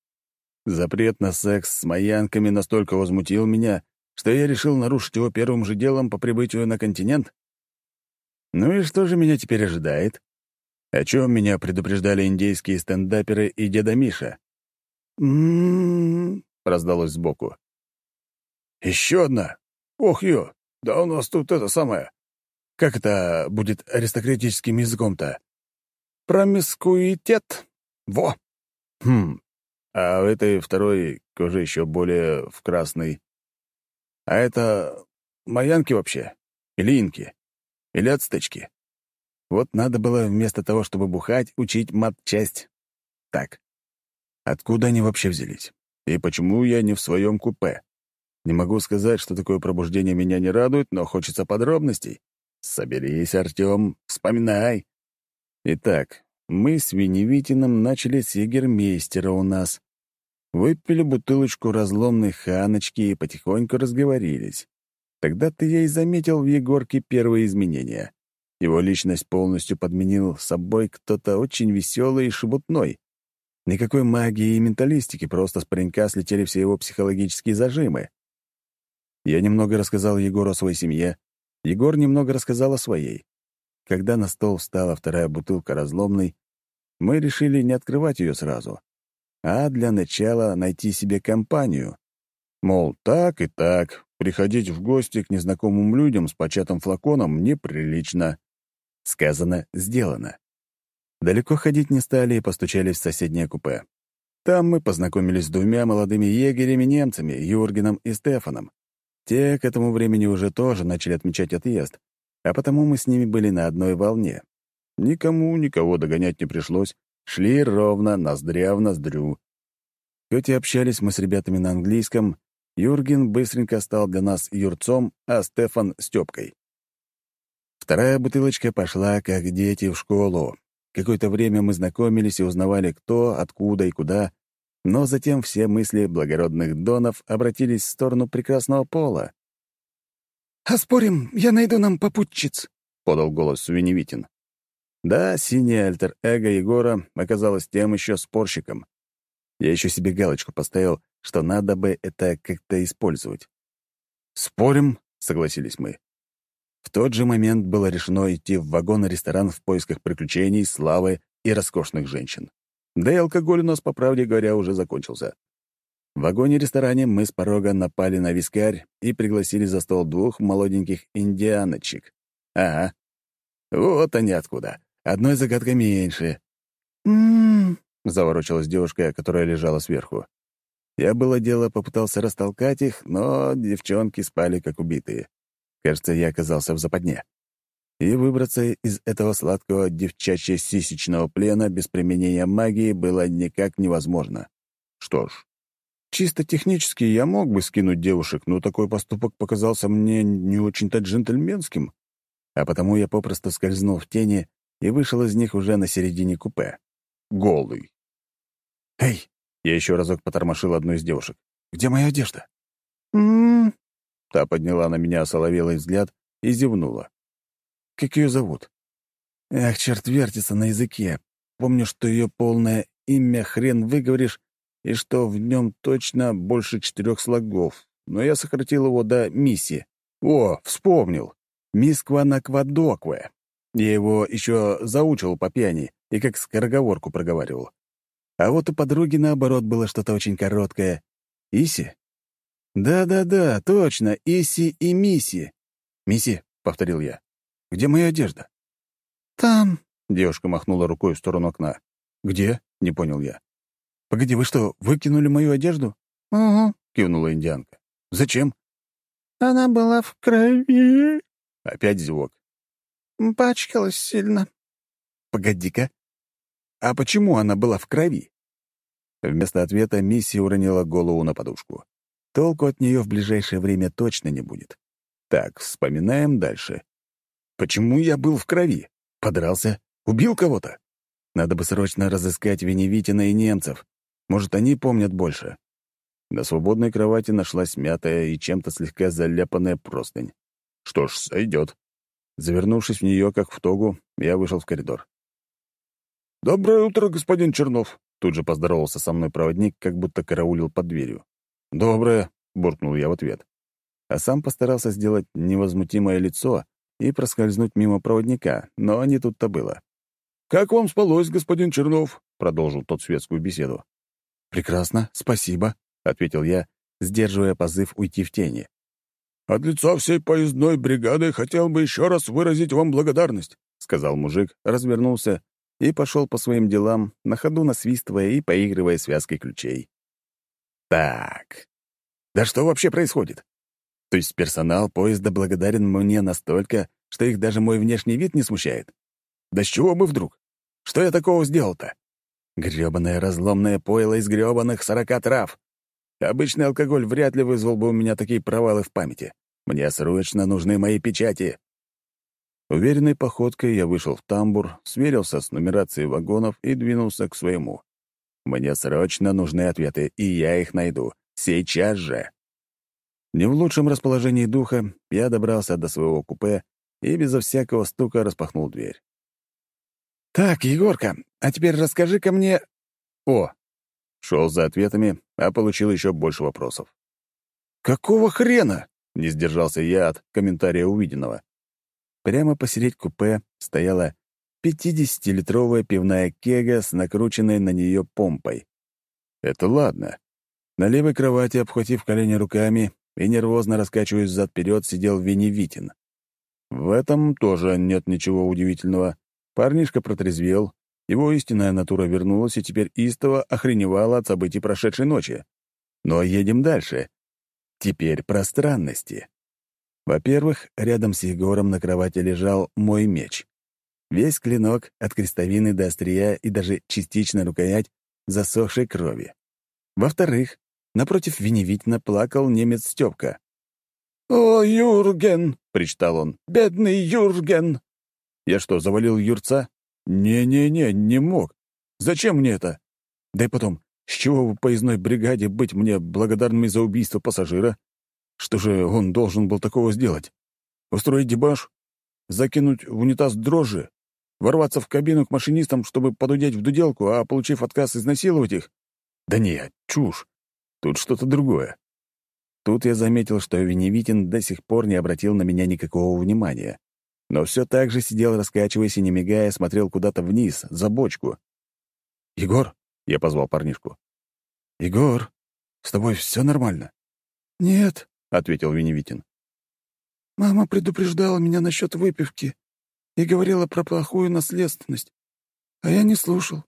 Запрет на секс с маянками настолько возмутил меня, что я решил нарушить его первым же делом по прибытию на континент? Ну и что же меня теперь ожидает? О чем меня предупреждали индейские стендаперы и деда Миша? «М-м-м», раздалось сбоку. «Еще одна? Ох, ё! Да у нас тут это самое... Как это будет аристократическим языком-то? Промискуитет? Во! Хм, а у этой второй кожа еще более в красный. А это маянки вообще? Или инки? Или ацтечки? Вот надо было вместо того, чтобы бухать, учить матчасть. Так, откуда они вообще взялись? И почему я не в своем купе? Не могу сказать, что такое пробуждение меня не радует, но хочется подробностей. Соберись, Артем, вспоминай. Итак, мы с Веневитиным начали с егермейстера у нас. Выпили бутылочку разломной ханочки и потихоньку разговорились. Тогда-то я и заметил в Егорке первые изменения. Его личность полностью подменил собой кто-то очень веселый и шебутной. Никакой магии и менталистики, просто с паренька слетели все его психологические зажимы. Я немного рассказал Егору о своей семье, Егор немного рассказал о своей. Когда на стол встала вторая бутылка разломной, мы решили не открывать ее сразу, а для начала найти себе компанию. Мол, так и так, приходить в гости к незнакомым людям с початым флаконом неприлично. Сказано, сделано. Далеко ходить не стали и постучали в соседнее купе. Там мы познакомились с двумя молодыми егерями-немцами, Юргеном и Стефаном. Те к этому времени уже тоже начали отмечать отъезд, а потому мы с ними были на одной волне. Никому никого догонять не пришлось, шли ровно, ноздря в ноздрю. Хоть и общались мы с ребятами на английском, Юрген быстренько стал для нас Юрцом, а Стефан — Стёпкой. Вторая бутылочка пошла, как дети, в школу. Какое-то время мы знакомились и узнавали, кто, откуда и куда, но затем все мысли благородных донов обратились в сторону прекрасного пола. «А спорим, я найду нам попутчиц», — подал голос Свиневитин. Да, синий альтер-эго Егора оказалось тем еще спорщиком. Я еще себе галочку поставил, что надо бы это как-то использовать. «Спорим», — согласились мы. В тот же момент было решено идти в вагон-ресторан в поисках приключений, славы и роскошных женщин. Да и алкоголь у нас, по правде говоря, уже закончился. В вагоне-ресторане мы с порога напали на вискарь и пригласили за стол двух молоденьких индианочек. Ага. Вот они откуда. Одной загадкой меньше. «М-м-м», заворочилась девушка, которая лежала сверху. Я было дело попытался растолкать их, но девчонки спали как убитые. Кажется, я оказался в западне. И выбраться из этого сладкого девчачье-сисечного плена без применения магии было никак невозможно. Что ж, чисто технически я мог бы скинуть девушек, но такой поступок показался мне не очень-то джентльменским, а потому я попросту скользнул в тени и вышел из них уже на середине купе. Голый. «Эй!» — я еще разок потормошил одну из девушек. «Где моя одежда?» «М-м-м», Та подняла на меня соловелый взгляд и зевнула. «Как ее зовут?» «Эх, черт вертится на языке. Помню, что ее полное имя хрен выговоришь, и что в нем точно больше четырех слогов, но я сократил его до Мисси. О, вспомнил. Мискванаквадокве. Я его еще заучил по пьяни и как скороговорку проговаривал. А вот у подруги, наоборот, было что-то очень короткое. Иси? «Да-да-да, точно, Иси и Мисси». «Мисси», — повторил я, — «где моя одежда?» «Там», — девушка махнула рукой в сторону окна. «Где?» — не понял я. «Погоди, вы что, выкинули мою одежду?» «Угу», — кивнула индианка. «Зачем?» «Она была в крови». Опять зевок. «Пачкалась сильно». «Погоди-ка. А почему она была в крови?» Вместо ответа Мисси уронила голову на подушку. Толку от нее в ближайшее время точно не будет. Так, вспоминаем дальше. Почему я был в крови? Подрался? Убил кого-то? Надо бы срочно разыскать Веневитина и немцев. Может, они помнят больше. На свободной кровати нашлась мятая и чем-то слегка заляпанная простынь. Что ж, сойдет. Завернувшись в нее, как в тогу, я вышел в коридор. «Доброе утро, господин Чернов!» Тут же поздоровался со мной проводник, как будто караулил под дверью. «Доброе», — буркнул я в ответ. А сам постарался сделать невозмутимое лицо и проскользнуть мимо проводника, но не тут-то было. «Как вам спалось, господин Чернов?» — продолжил тот светскую беседу. «Прекрасно, спасибо», — ответил я, сдерживая позыв уйти в тени. «От лица всей поездной бригады хотел бы еще раз выразить вам благодарность», — сказал мужик, развернулся и пошел по своим делам, на ходу насвистывая и поигрывая связкой ключей. Так. Да что вообще происходит? То есть персонал поезда благодарен мне настолько, что их даже мой внешний вид не смущает? Да с чего мы вдруг? Что я такого сделал-то? Грёбаное разломное пойло из грёбаных сорока трав. Обычный алкоголь вряд ли вызвал бы у меня такие провалы в памяти. Мне срочно нужны мои печати. Уверенной походкой я вышел в тамбур, сверился с нумерацией вагонов и двинулся к своему. Мне срочно нужны ответы, и я их найду. Сейчас же. Не в лучшем расположении духа я добрался до своего купе и безо всякого стука распахнул дверь. «Так, Егорка, а теперь расскажи-ка мне...» «О!» Шел за ответами, а получил еще больше вопросов. «Какого хрена?» — не сдержался я от комментария увиденного. Прямо посередине купе стояла 50-литровая пивная кега с накрученной на нее помпой. Это ладно. На левой кровати, обхватив колени руками и нервозно раскачиваясь зад-вперед, сидел Веневитин. В этом тоже нет ничего удивительного. Парнишка протрезвел, его истинная натура вернулась и теперь истово охреневала от событий прошедшей ночи. Но едем дальше. Теперь про странности. Во-первых, рядом с Егором на кровати лежал мой меч. Весь клинок от крестовины до острия и даже частично рукоять засохшей крови. Во-вторых, напротив Веневитина плакал немец Степка. «О, Юрген!» — причитал он. «Бедный Юрген!» Я что, завалил Юрца? Не-не-не, не мог. Зачем мне это? Да и потом, с чего в поездной бригаде быть мне благодарными за убийство пассажира? Что же он должен был такого сделать? Устроить дебаш? Закинуть в унитаз дрожжи? Ворваться в кабину к машинистам, чтобы подудеть в дуделку, а, получив отказ, изнасиловать их? Да нет, чушь. Тут что-то другое. Тут я заметил, что Веневитин до сих пор не обратил на меня никакого внимания. Но все так же сидел, раскачиваясь и не мигая, смотрел куда-то вниз, за бочку. «Егор?» — я позвал парнишку. «Егор, с тобой все нормально?» «Нет», — ответил Веневитин. «Мама предупреждала меня насчет выпивки и говорила про плохую наследственность. А я не слушал.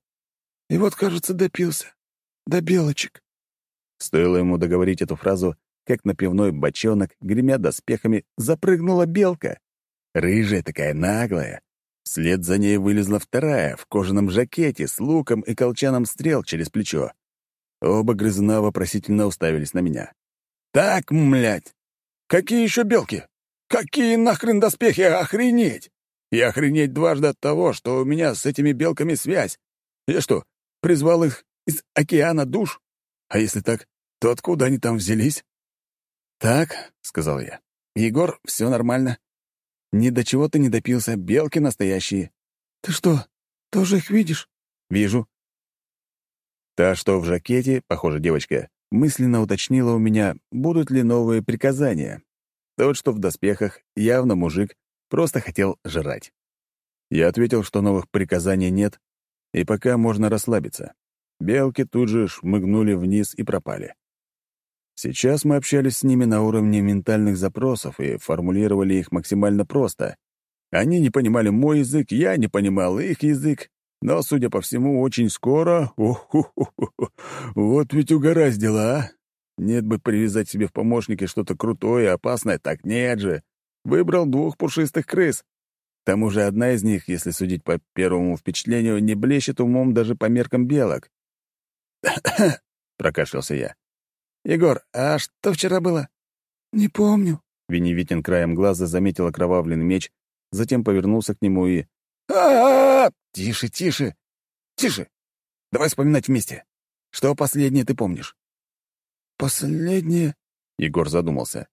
И вот, кажется, допился. До белочек». Стоило ему договорить эту фразу, как на пивной бочонок, гремя доспехами, запрыгнула белка. Рыжая такая, наглая. Вслед за ней вылезла вторая, в кожаном жакете, с луком и колчаном стрел через плечо. Оба грызуна вопросительно уставились на меня. «Так, млядь! Какие еще белки? Какие нахрен доспехи? Охренеть! И охренеть дважды от того, что у меня с этими белками связь. Я что, призвал их из океана душ? А если так, то откуда они там взялись?» «Так», — сказал я. «Егор, все нормально. Ни до чего ты не допился, белки настоящие». «Ты что, тоже их видишь?» «Вижу». Та, что в жакете, похоже, девочка, мысленно уточнила у меня, будут ли новые приказания. Тот, что в доспехах, явно мужик, просто хотел жрать. Я ответил, что новых приказаний нет, и пока можно расслабиться. Белки тут же шмыгнули вниз и пропали. Сейчас мы общались с ними на уровне ментальных запросов и формулировали их максимально просто. Они не понимали мой язык, я не понимал их язык, но, судя по всему, очень скоро... Вот ведь угораздило, а! Нет бы привязать себе в помощники что-то крутое опасное, так нет же. Выбрал двух пушистых крыс. К тому же одна из них, если судить по первому впечатлению, не блещет умом даже по меркам белок. прокашлялся я. «Егор, а что вчера было?» «Не помню». Веневитин краем глаза заметил окровавленный меч, затем повернулся к нему и... а, -а, -а! Тише, тише! Тише! Давай вспоминать вместе. Что последнее ты помнишь?» «Последнее...» — Егор задумался.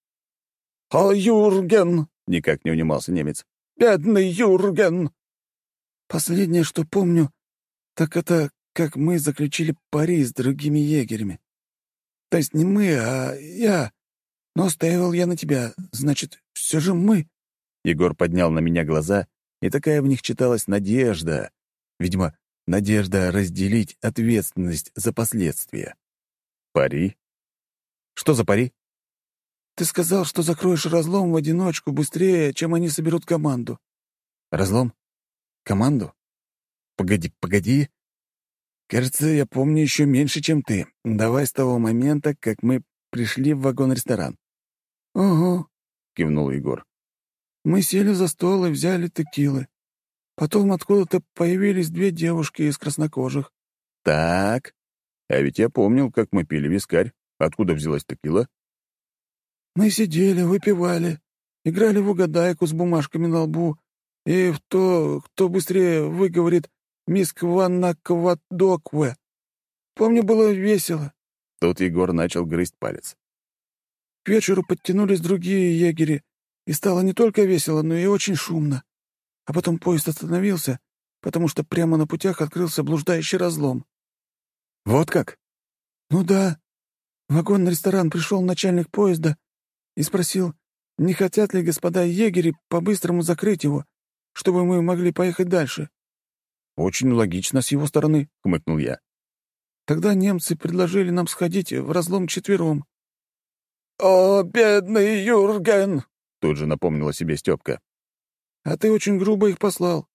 «А Юрген!» — никак не унимался немец. «Бедный Юрген!» «Последнее, что помню, так это как мы заключили пари с другими егерями. То есть не мы, а я. Но ставил я на тебя, значит, все же мы». Егор поднял на меня глаза, и такая в них читалась надежда. Видимо, надежда разделить ответственность за последствия. Пари? Что за пари? Ты сказал, что закроешь разлом в одиночку быстрее, чем они соберут команду. Разлом? Команду? Погоди, погоди. Кажется, я помню еще меньше, чем ты. Давай с того момента, как мы пришли в вагон-ресторан. «Ого», — кивнул Егор. «Мы сели за стол и взяли текилы. Потом откуда-то появились две девушки из краснокожих. Так, а ведь я помнил, как мы пили вискарь. Откуда взялась текила? Мы сидели, выпивали, играли в угадайку с бумажками на лбу, и в то, кто быстрее выговорит «Мисс Кванаквадокве». Помню, было весело. Тут Егор начал грызть палец. К вечеру подтянулись другие егери, и стало не только весело, но и очень шумно. А потом поезд остановился, потому что прямо на путях открылся блуждающий разлом. «Вот как?» «Ну да. В вагонный-ресторан пришел начальник поезда и спросил, не хотят ли господа егери по-быстрому закрыть его, чтобы мы могли поехать дальше. «Очень логично с его стороны», — хмыкнул я. Тогда немцы предложили нам сходить в разлом четвером. «О, бедный Юрген!» — тут же напомнила себе Степка. «А ты очень грубо их послал».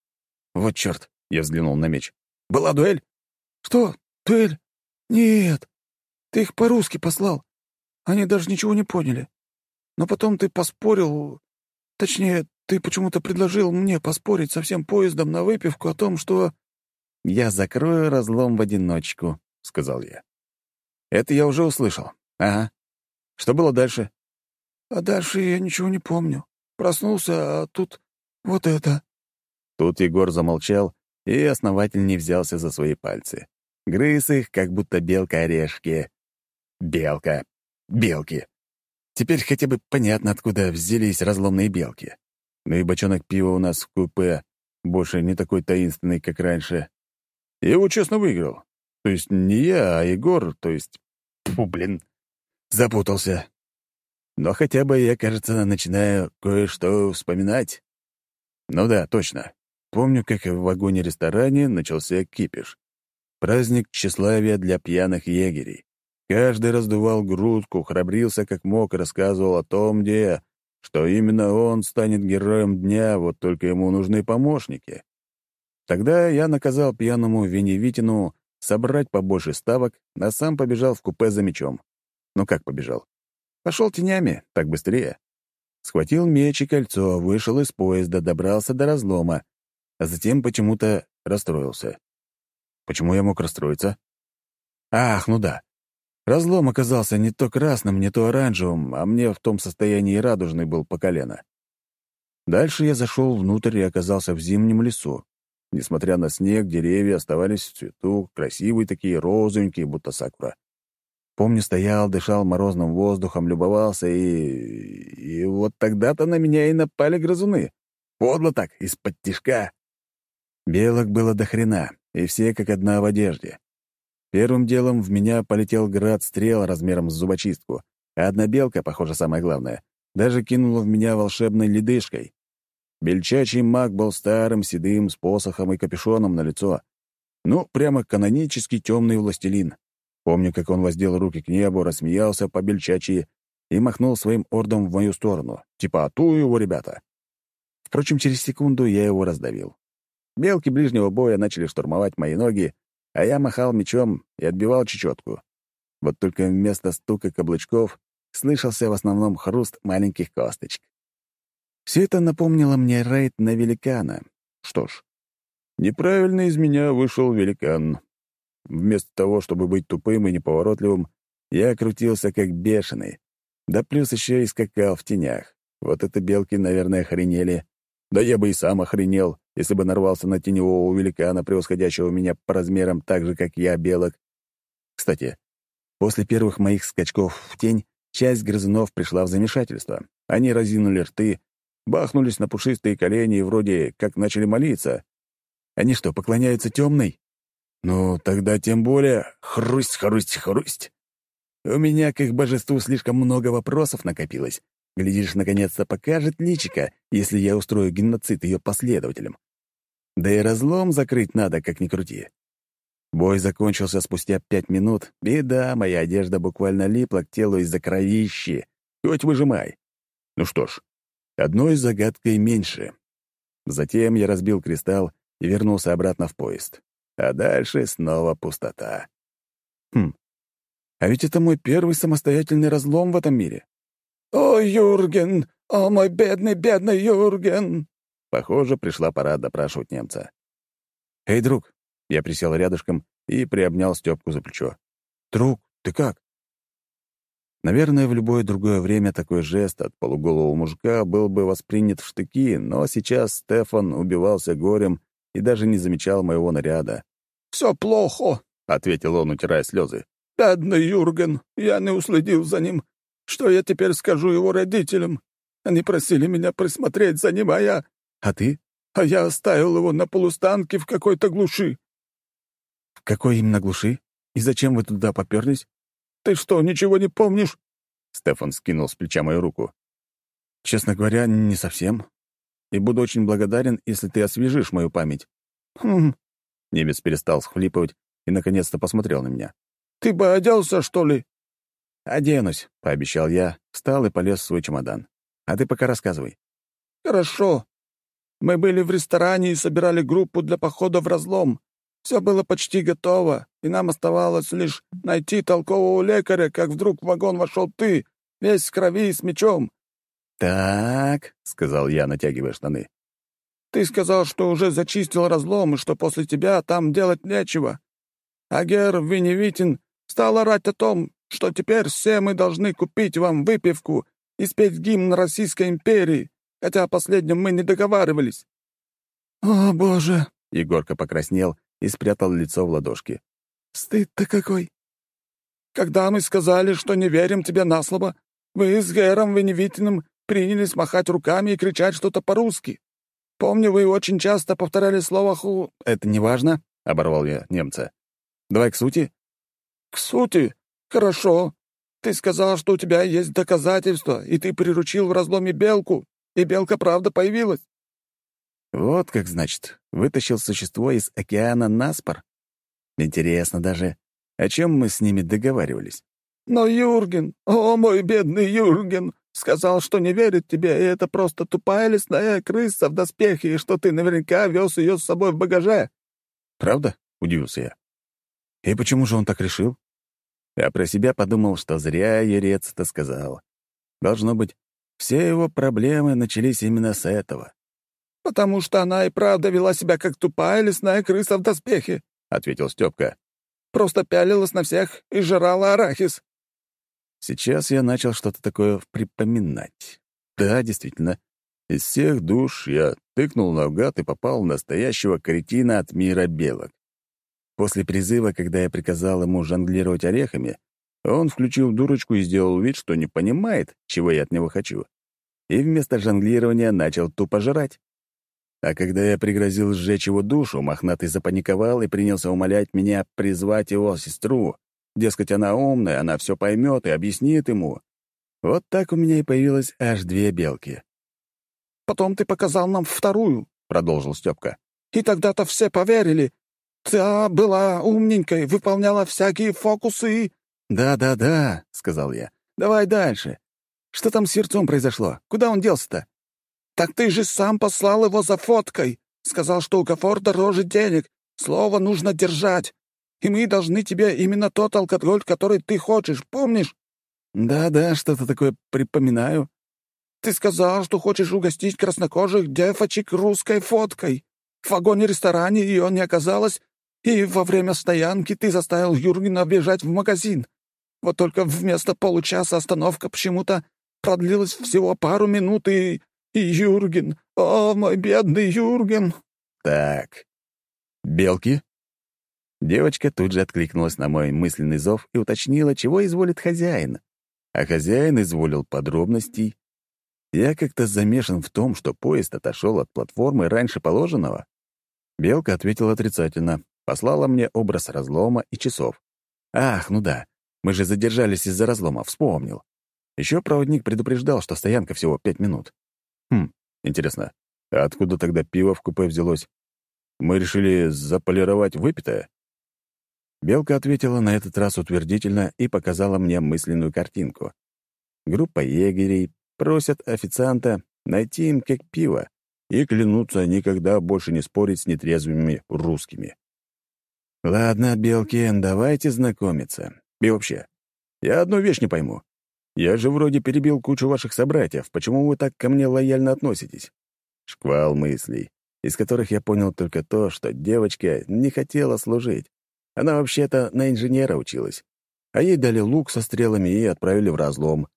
«Вот черт!» — я взглянул на меч. «Была дуэль?» «Что? Дуэль? Нет. Ты их по-русски послал. Они даже ничего не поняли. Но потом ты поспорил... Точнее, ты почему-то предложил мне поспорить со всем поездом на выпивку о том, что...» «Я закрою разлом в одиночку», — сказал я. «Это я уже услышал. Ага. Что было дальше?» «А дальше я ничего не помню. Проснулся, а тут вот это». Тут Егор замолчал и основательней взялся за свои пальцы. Грыз их, как будто белка орешки. Белка. Белки. Теперь хотя бы понятно, откуда взялись разломные белки. Ну и бочонок пива у нас в купе больше не такой таинственный, как раньше. Я его честно выиграл. То есть не я, а Егор, то есть... Фу, блин, запутался. Но хотя бы я, кажется, начинаю кое-что вспоминать. Ну да, точно. Помню, как в вагоне-ресторане начался кипиш. Праздник тщеславия для пьяных егерей. Каждый раздувал грудку, храбрился как мог и рассказывал о том, где, что именно он станет героем дня, вот только ему нужны помощники. Тогда я наказал пьяному Веневитину собрать побольше ставок, а сам побежал в купе за мечом. Ну как побежал? Пошел тенями, так быстрее. Схватил меч и кольцо, вышел из поезда, добрался до разлома, а затем почему-то расстроился. Почему я мог расстроиться? Ах, ну да. Разлом оказался не то красным, не то оранжевым, а мне в том состоянии радужный был по колено. Дальше я зашел внутрь и оказался в зимнем лесу. Несмотря на снег, деревья оставались в цвету, красивые такие, розовенькие, будто сакура. Помню, стоял, дышал морозным воздухом, любовался, и... И вот тогда-то на меня и напали грызуны. Подло так, из-под тишка. Белок было до хрена, и все как одна в одежде. Первым делом в меня полетел град стрел размером с зубочистку, а одна белка, похоже, самое главное, даже кинула в меня волшебной ледышкой. Бельчачий маг был старым, седым, с посохом и капюшоном на лицо. Ну, прямо канонический темный властелин. Помню, как он воздел руки к небу, рассмеялся по бельчачьи и махнул своим ордом в мою сторону. Типа «Ату его, ребята!» Впрочем, через секунду я его раздавил. Белки ближнего боя начали штурмовать мои ноги, а я махал мечом и отбивал чечетку. Вот только вместо стука каблучков слышался в основном хруст маленьких косточек. Все это напомнило мне рейд на великана. Что ж, неправильно из меня вышел великан. Вместо того, чтобы быть тупым и неповоротливым, я крутился как бешеный. Да плюс еще и скакал в тенях. Вот это белки, наверное, охренели. Да я бы и сам охренел, если бы нарвался на теневого великана, превосходящего меня по размерам так же, как я, белок. Кстати, после первых моих скачков в тень часть грызунов пришла в замешательство. Они разинули рты, бахнулись на пушистые колени и вроде как начали молиться. Они что, поклоняются темной? Ну, тогда тем более хрусть, хрусть, хрусть. У меня к их божеству слишком много вопросов накопилось, Глядишь, наконец-то покажет личика, если я устрою геноцид ее последователям. Да и разлом закрыть надо, как ни крути. Бой закончился спустя пять минут, и да, моя одежда буквально липла к телу из-за кровищи. Хоть выжимай. Ну что ж, одной загадкой меньше. Затем я разбил кристалл и вернулся обратно в поезд. А дальше снова пустота. Хм, а ведь это мой первый самостоятельный разлом в этом мире. «О, Юрген! О, мой бедный, бедный Юрген!» Похоже, пришла пора допрашивать немца. «Эй, друг!» Я присел рядышком и приобнял Степку за плечо. «Друг, ты как?» Наверное, в любое другое время такой жест от полуголого мужика был бы воспринят в штыки, но сейчас Стефан убивался горем и даже не замечал моего наряда. «Все плохо», — ответил он, утирая слезы. «Бедный Юрген, я не уследил за ним. Что я теперь скажу его родителям? Они просили меня присмотреть за ним, а я...» «А ты?» «А я оставил его на полустанке в какой-то глуши». «В какой именно глуши? И зачем вы туда поперлись?» «Ты что, ничего не помнишь?» Стефан скинул с плеча мою руку. «Честно говоря, не совсем. И буду очень благодарен, если ты освежишь мою память». «Хм...» Немец перестал схлипывать и наконец-то посмотрел на меня. «Ты бы оделся, что ли?» «Оденусь», — пообещал я, встал и полез в свой чемодан. «А ты пока рассказывай». «Хорошо. Мы были в ресторане и собирали группу для похода в разлом. Все было почти готово, и нам оставалось лишь найти толкового лекаря, как вдруг в вагон вошел ты, весь в крови и с мечом. «Так», — сказал я, натягивая штаны. «Ты сказал, что уже зачистил разлом, и что после тебя там делать нечего. А Гер Веневитин стал орать о том, что теперь все мы должны купить вам выпивку и спеть гимн Российской империи, хотя о последнем мы не договаривались». «О, Боже!» — Егорка покраснел и спрятал лицо в ладошки. «Стыд-то какой!» «Когда мы сказали, что не верим тебе на слово, вы с Гэром Веневитиным принялись махать руками и кричать что-то по-русски. Помню, вы очень часто повторяли слово «ху...» «Это не важно», — оборвал я немца. «Давай к сути». «К сути? Хорошо. Ты сказал, что у тебя есть доказательства, и ты приручил в разломе белку, и белка правда появилась. Вот как, значит, вытащил существо из океана Наспор. Интересно даже, о чем мы с ними договаривались. Но Юрген, о мой бедный Юрген, сказал, что не верит тебе, и это просто тупая лесная крыса в доспехе, и что ты наверняка вез ее с собой в багаже. Правда? — удивился я. И почему же он так решил? Я про себя подумал, что зря Ерец это сказал. Должно быть, все его проблемы начались именно с этого. «Потому что она и правда вела себя как тупая лесная крыса в доспехе», — ответил Степка. «Просто пялилась на всех и жрала арахис». Сейчас я начал что-то такое припоминать. Да, действительно, из всех душ я тыкнул наугад и попал в настоящего кретина от мира белок. После призыва, когда я приказал ему жонглировать орехами, он включил дурочку и сделал вид, что не понимает, чего я от него хочу. И вместо жонглирования начал тупо жрать. А когда я пригрозил сжечь его душу, мохнатый запаниковал и принялся умолять меня призвать его сестру. Дескать, она умная, она все поймет и объяснит ему. Вот так у меня и появилось аж две белки. «Потом ты показал нам вторую», — продолжил Степка. «И тогда-то все поверили. Та была умненькой, выполняла всякие фокусы и...» «Да-да-да», — сказал я. «Давай дальше. Что там с сердцом произошло? Куда он делся-то?» «Так ты же сам послал его за фоткой. Сказал, что у Гафор дороже денег. Слово нужно держать. И мы должны тебе именно тот алкоголь, который ты хочешь, помнишь?» «Да-да, что-то такое припоминаю». «Ты сказал, что хочешь угостить краснокожих девочек русской фоткой. В вагоне-ресторане ее не оказалось, и во время стоянки ты заставил Юргена бежать в магазин. Вот только вместо получаса остановка почему-то продлилась всего пару минут, и «Юрген! О, мой бедный Юрген!» «Так, белки?» Девочка тут же откликнулась на мой мысленный зов и уточнила, чего изволит хозяин. А хозяин изволил подробностей. Я как-то замешан в том, что поезд отошел от платформы раньше положенного. Белка ответила отрицательно, послала мне образ разлома и часов. «Ах, ну да, мы же задержались из-за разлома, вспомнил. Еще проводник предупреждал, что стоянка всего пять минут. Хм, интересно, а откуда тогда пиво в купе взялось? Мы решили заполировать выпитое? Белка ответила на этот раз утвердительно и показала мне мысленную картинку. Группа егерей просят официанта найти им как пиво и клянутся никогда больше не спорить с нетрезвыми русскими. Ладно, белки, давайте знакомиться. И вообще, я одну вещь не пойму. Я же вроде перебил кучу ваших собратьев. Почему вы так ко мне лояльно относитесь? Шквал мыслей, из которых я понял только то, что девочка не хотела служить. Она вообще-то на инженера училась. А ей дали лук со стрелами и отправили в разлом.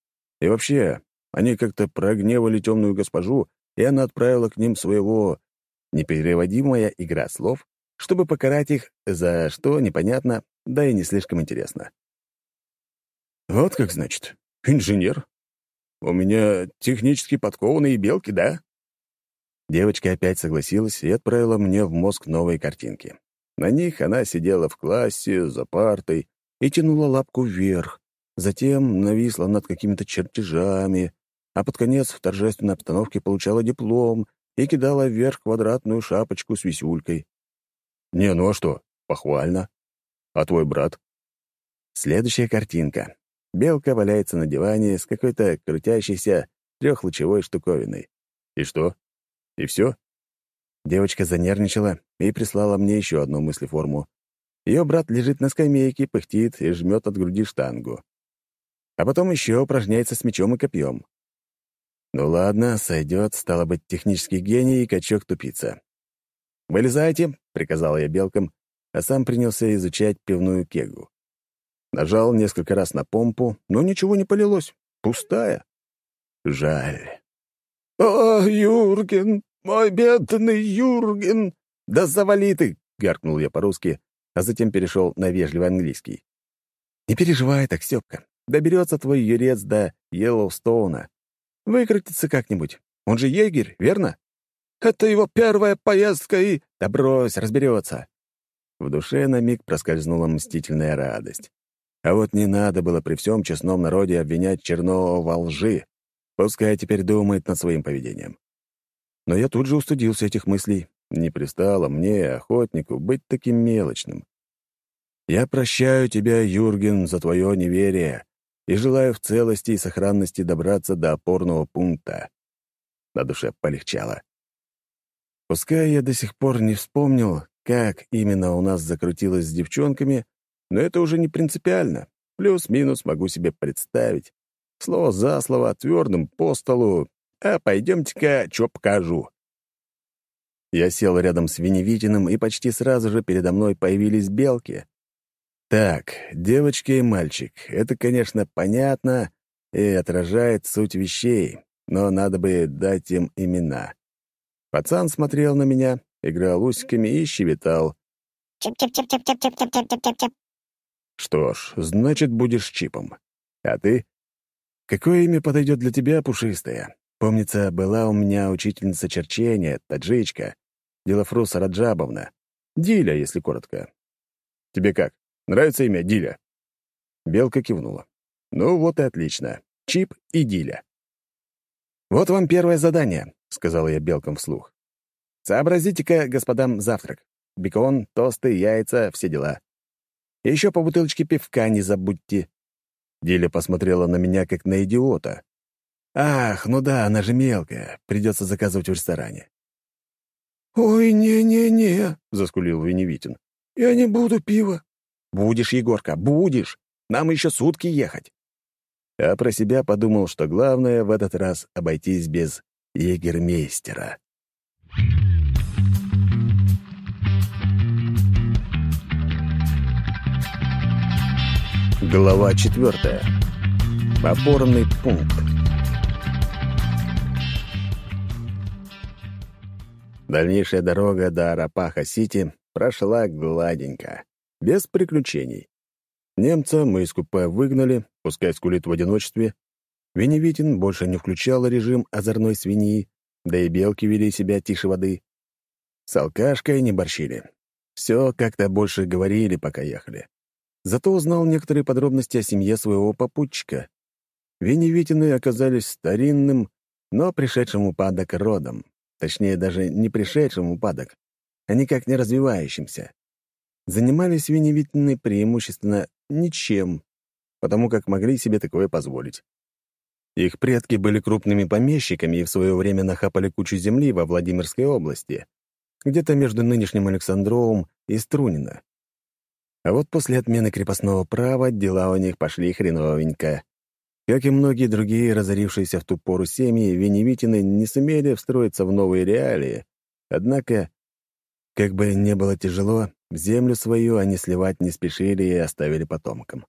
И вообще, они как-то прогневали темную госпожу, и она отправила к ним своего... Непереводимая игра слов, чтобы покарать их, за что непонятно, да и не слишком интересно. «Вот как значит. Инженер. У меня технически подкованные белки, да?» Девочка опять согласилась и отправила мне в мозг новые картинки. На них она сидела в классе, за партой и тянула лапку вверх, затем нависла над какими-то чертежами, а под конец в торжественной обстановке получала диплом и кидала вверх квадратную шапочку с висюлькой. «Не, ну а что? Похвально. А твой брат?» Следующая картинка. Белка валяется на диване с какой-то крутящейся трехлучевой штуковиной. И что? И все? Девочка занервничала и прислала мне еще одну мыслеформу. Ее брат лежит на скамейке, пыхтит и жмет от груди штангу. А потом еще упражняется с мечом и копьем. Ну ладно, сойдет, стало быть, технический гений и качок-тупица. «Вылезайте», — приказал я белкам, а сам принялся изучать пивную кегу. Нажал несколько раз на помпу, но ничего не полилось. Пустая. Жаль. «О, Юрген, мой бедный Юрген!» «Да завали ты!» — гаркнул я по-русски, а затем перешел на вежливый английский. «Не переживай так, Степка. Доберется твой юрец до Йеллоустоуна. Выкрутится как-нибудь. Он же егерь, верно?» «Это его первая поездка и...» «Да брось, разберется». В душе на миг проскользнула мстительная радость. А вот не надо было при всем честном народе обвинять Чернового во лжи. Пускай теперь думает над своим поведением. Но я тут же устудился этих мыслей. Не пристало мне, охотнику, быть таким мелочным. Я прощаю тебя, Юрген, за твое неверие и желаю в целости и сохранности добраться до опорного пункта. На душе полегчало. Пускай я до сих пор не вспомнил, как именно у нас закрутилось с девчонками, но это уже не принципиально. Плюс-минус могу себе представить. Слово за слово, твердым по столу. А пойдемте-ка, что покажу. Я сел рядом с Веневитиным, и почти сразу же передо мной появились белки. Так, девочка и мальчик, это, конечно, понятно и отражает суть вещей, но надо бы дать им имена. Пацан смотрел на меня, играл усиками и щебетал. «Чип-чип-чип-чип-чип-чип-чип-чип-чип». Что ж, значит, будешь чипом. А ты? Какое имя подойдет для тебя, пушистая? Помнится, была у меня учительница черчения, таджичка, Делафруса Раджабовна. Диля, если коротко. Тебе как, нравится имя Диля? Белка кивнула. Ну вот и отлично. Чип и Диля. «Вот вам первое задание», — сказал я белкам вслух. «Сообразите-ка, господам, завтрак. Бекон, тосты, яйца, все дела. Еще по бутылочке пивка не забудьте». Диля посмотрела на меня, как на идиота. «Ах, ну да, она же мелкая. Придется заказывать в ресторане». «Ой, не-не-не», — заскулил Веневитин. «Я не буду пива». «Будешь, Егорка, будешь. Нам еще сутки ехать». А про себя подумал, что главное в этот раз обойтись без егермейстера. Глава четвертая. Опорный пункт. Дальнейшая дорога до Арапаха-Сити прошла гладенько, без приключений. Немца мы из купе выгнали, пускай скулит в одиночестве. Веневитин больше не включал режим озорной свиньи, да и белки вели себя тише воды. С алкашкой не борщили. Все как-то больше говорили, пока ехали. Зато узнал некоторые подробности о семье своего попутчика. Веневитины оказались старинным, но пришедшим упадок родом. Точнее, даже не пришедшим упадок, а никак не развивающимся. Занимались Веневитины преимущественно ничем, потому как могли себе такое позволить. Их предки были крупными помещиками и в свое время нахапали кучу земли во Владимирской области, где-то между нынешним Александровым и Струнино. А вот после отмены крепостного права дела у них пошли хреновенько. Как и многие другие разорившиеся в ту пору семьи, Веневитины не сумели встроиться в новые реалии. Однако, как бы не было тяжело, землю свою они сливать не спешили и оставили потомкам.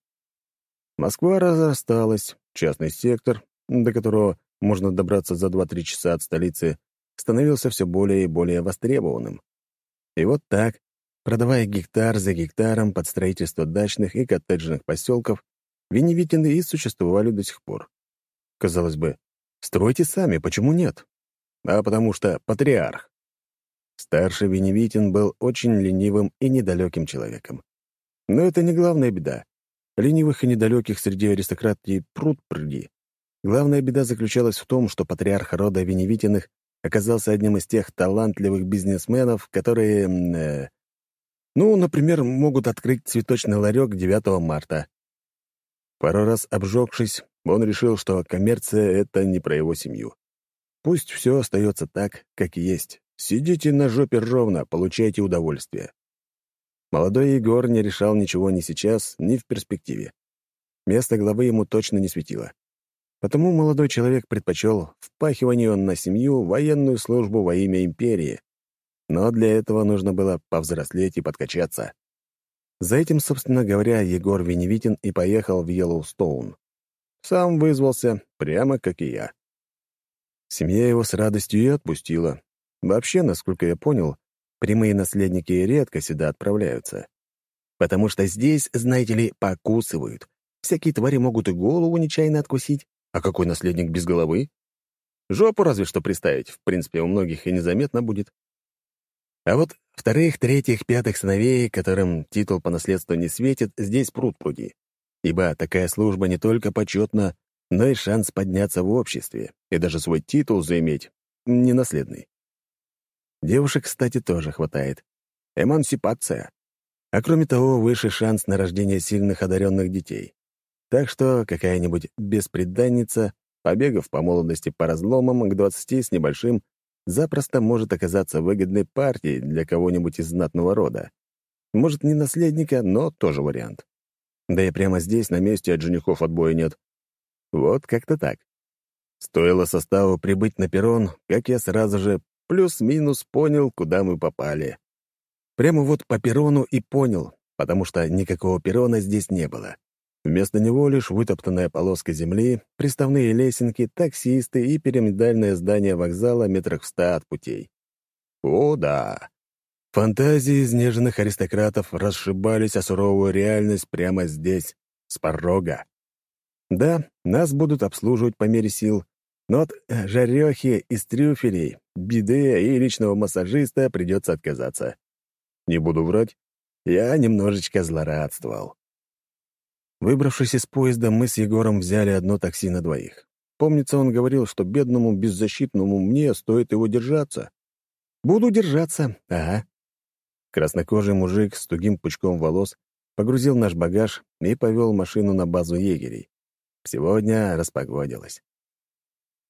Москва разрасталась, частный сектор, до которого можно добраться за 2-3 часа от столицы, становился все более и более востребованным. И вот так, продавая гектар за гектаром под строительство дачных и коттеджных поселков, Веневитины и существовали до сих пор. Казалось бы, стройте сами, почему нет? А потому что патриарх. Старший Веневитин был очень ленивым и недалеким человеком. Но это не главная беда. Ленивых и недалеких среди аристократии пруд пруди. Главная беда заключалась в том, что патриарх рода Веневитиных оказался одним из тех талантливых бизнесменов, которые, э, ну, например, могут открыть цветочный ларек 9 марта. Пару раз обжегшись, он решил, что коммерция — это не про его семью. Пусть все остается так, как есть. Сидите на жопе ровно, получайте удовольствие. Молодой Егор не решал ничего ни сейчас, ни в перспективе. Место главы ему точно не светило. Потому молодой человек предпочел впахиванию на семью военную службу во имя империи. Но для этого нужно было повзрослеть и подкачаться. За этим, собственно говоря, Егор Веневитин и поехал в Йеллоустоун. Сам вызвался, прямо как и я. Семья его с радостью и отпустила. Вообще, насколько я понял, прямые наследники редко сюда отправляются. Потому что здесь, знаете ли, покусывают. Всякие твари могут и голову нечаянно откусить. А какой наследник без головы? Жопу разве что приставить, в принципе, у многих и незаметно будет. А вот вторых, третьих, пятых сыновей, которым титул по наследству не светит, здесь пруд пруди. Ибо такая служба не только почетна, но и шанс подняться в обществе и даже свой титул заиметь, ненаследный. Девушек, кстати, тоже хватает. Эмансипация. А кроме того, выше шанс на рождение сильных одаренных детей. Так что какая-нибудь беспреданница, побегав по молодости по разломам к двадцати с небольшим, запросто может оказаться выгодной партией для кого-нибудь из знатного рода. Может, не наследника, но тоже вариант. Да и прямо здесь, на месте, от женихов отбоя нет. Вот как-то так. Стоило составу прибыть на перрон, как я сразу же плюс-минус понял, куда мы попали. Прямо вот по перрону и понял, потому что никакого перрона здесь не было. Вместо него лишь вытоптанная полоска земли, приставные лесенки, таксисты и пирамидальное здание вокзала метрах в ста от путей. О, да! Фантазии изнеженных аристократов расшибались о суровую реальность прямо здесь, с порога. Да, нас будут обслуживать по мере сил, но от жарехи из трюфелей, биде и личного массажиста придется отказаться. Не буду врать, я немножечко злорадствовал. Выбравшись из поезда, мы с Егором взяли одно такси на двоих. Помнится, он говорил, что бедному беззащитному мне стоит его держаться. Буду держаться, ага. Краснокожий мужик с тугим пучком волос погрузил наш багаж и повел машину на базу егерей. Сегодня распогодилось.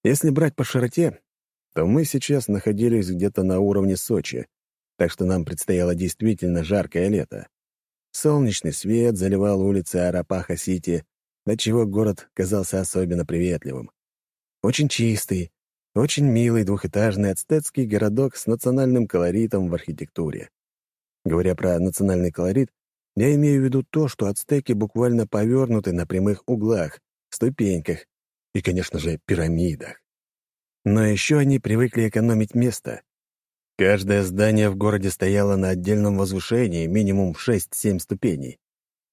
Если брать по широте, то мы сейчас находились где-то на уровне Сочи, так что нам предстояло действительно жаркое лето. Солнечный свет заливал улицы Арапаха-Сити, отчего город казался особенно приветливым. Очень чистый, очень милый двухэтажный ацтетский городок с национальным колоритом в архитектуре. Говоря про национальный колорит, я имею в виду то, что ацтеки буквально повернуты на прямых углах, ступеньках и, конечно же, пирамидах. Но еще они привыкли экономить место. Каждое здание в городе стояло на отдельном возвышении, минимум 6-7 ступеней.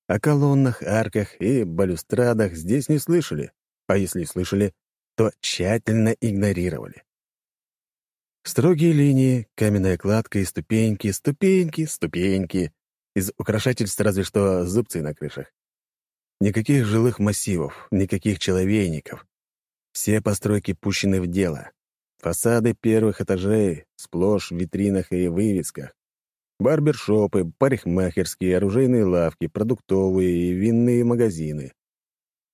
О колоннах, арках и балюстрадах здесь не слышали, а если и слышали, то тщательно игнорировали. Строгие линии, каменная кладка и ступеньки, ступеньки, ступеньки. Из украшательств разве что зубцы на крышах. Никаких жилых массивов, никаких человейников. Все постройки пущены в дело. Фасады первых этажей сплошь в витринах и вывесках. Барбершопы, парикмахерские, оружейные лавки, продуктовые и винные магазины.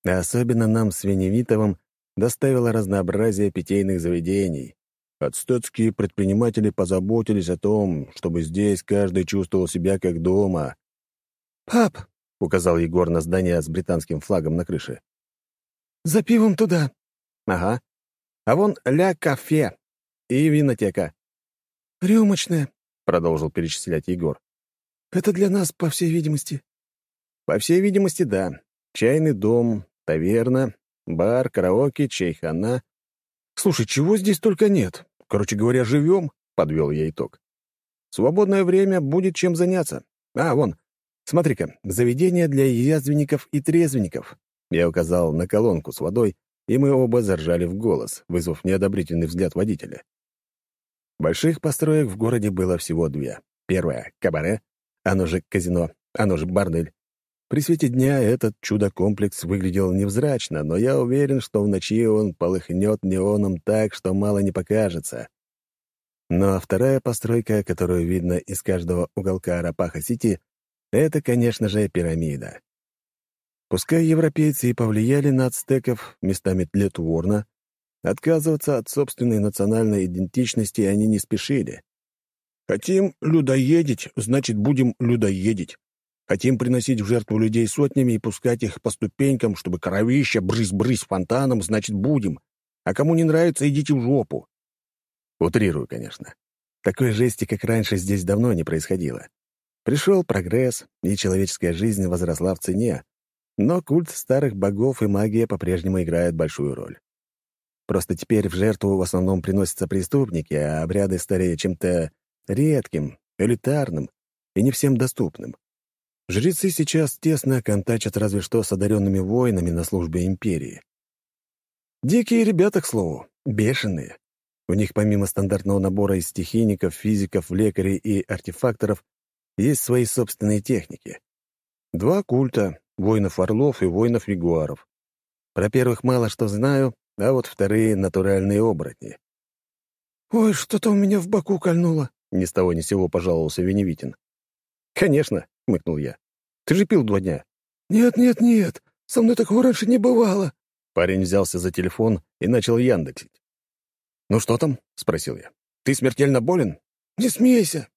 А особенно нам с Веневитовым доставило разнообразие питейных заведений. Ацтетские предприниматели позаботились о том, чтобы здесь каждый чувствовал себя как дома. «Пап!» — указал Егор на здание с британским флагом на крыше. «За пивом туда». «Ага. А вон ля кафе и винотека». «Рюмочная», — продолжил перечислять Егор. «Это для нас, по всей видимости». «По всей видимости, да. Чайный дом, таверна, бар, караоке, чайхана. Слушай, чего здесь только нет? Короче говоря, живем», — подвел я итог. «Свободное время будет чем заняться. А, вон, смотри-ка, заведение для язвенников и трезвенников». Я указал на колонку с водой, и мы оба заржали в голос, вызвав неодобрительный взгляд водителя. Больших построек в городе было всего две. Первая — кабаре, оно же казино, оно же бордель. При свете дня этот чудо-комплекс выглядел невзрачно, но я уверен, что в ночи он полыхнет неоном так, что мало не покажется. Ну а вторая постройка, которую видно из каждого уголка Арапаха-Сити, это, конечно же, пирамида. Пускай европейцы и повлияли на ацтеков местами тлетворно, отказываться от собственной национальной идентичности они не спешили. Хотим людоедить, значит, будем людоедить. Хотим приносить в жертву людей сотнями и пускать их по ступенькам, чтобы кровища брызь-брызь фонтаном, значит, будем. А кому не нравится, идите в жопу. Утрирую, конечно. Такой жести, как раньше, здесь давно не происходило. Пришел прогресс, и человеческая жизнь возросла в цене, но культ старых богов и магия по-прежнему играют большую роль. Просто теперь в жертву в основном приносятся преступники, а обряды стали чем-то редким, элитарным и не всем доступным. Жрецы сейчас тесно контачат разве что с одаренными воинами на службе империи. Дикие ребята, к слову, бешеные. У них помимо стандартного набора из стихийников, физиков, лекарей и артефакторов есть свои собственные техники. Два культа — воинов-орлов и воинов-ягуаров. Про первых мало что знаю, а вот вторые — натуральные оборотни. «Ой, что-то у меня в боку кольнуло», — ни с того ни сего пожаловался Веневитин. «Конечно», — хмыкнул я. «Ты же пил два дня». «Нет, нет, нет, со мной такого раньше не бывало». Парень взялся за телефон и начал яндексить. «Ну что там?» — спросил я. «Ты смертельно болен?» «Не смейся».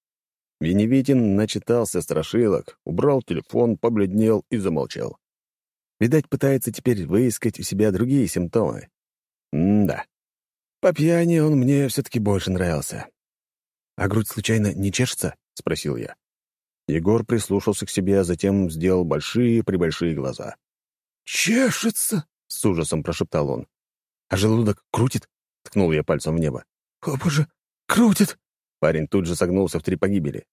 Веневитин начитался страшилок, убрал телефон, побледнел и замолчал. Видать, пытается теперь выискать у себя другие симптомы. М-да. По пьяни он мне все-таки больше нравился. «А грудь случайно не чешется?» — спросил я. Егор прислушался к себе, а затем сделал большие-пребольшие глаза. «Чешется!» — с ужасом прошептал он. «А желудок крутит?» — ткнул я пальцем в небо. «О, боже, крутит!» Парень тут же согнулся в три погибели.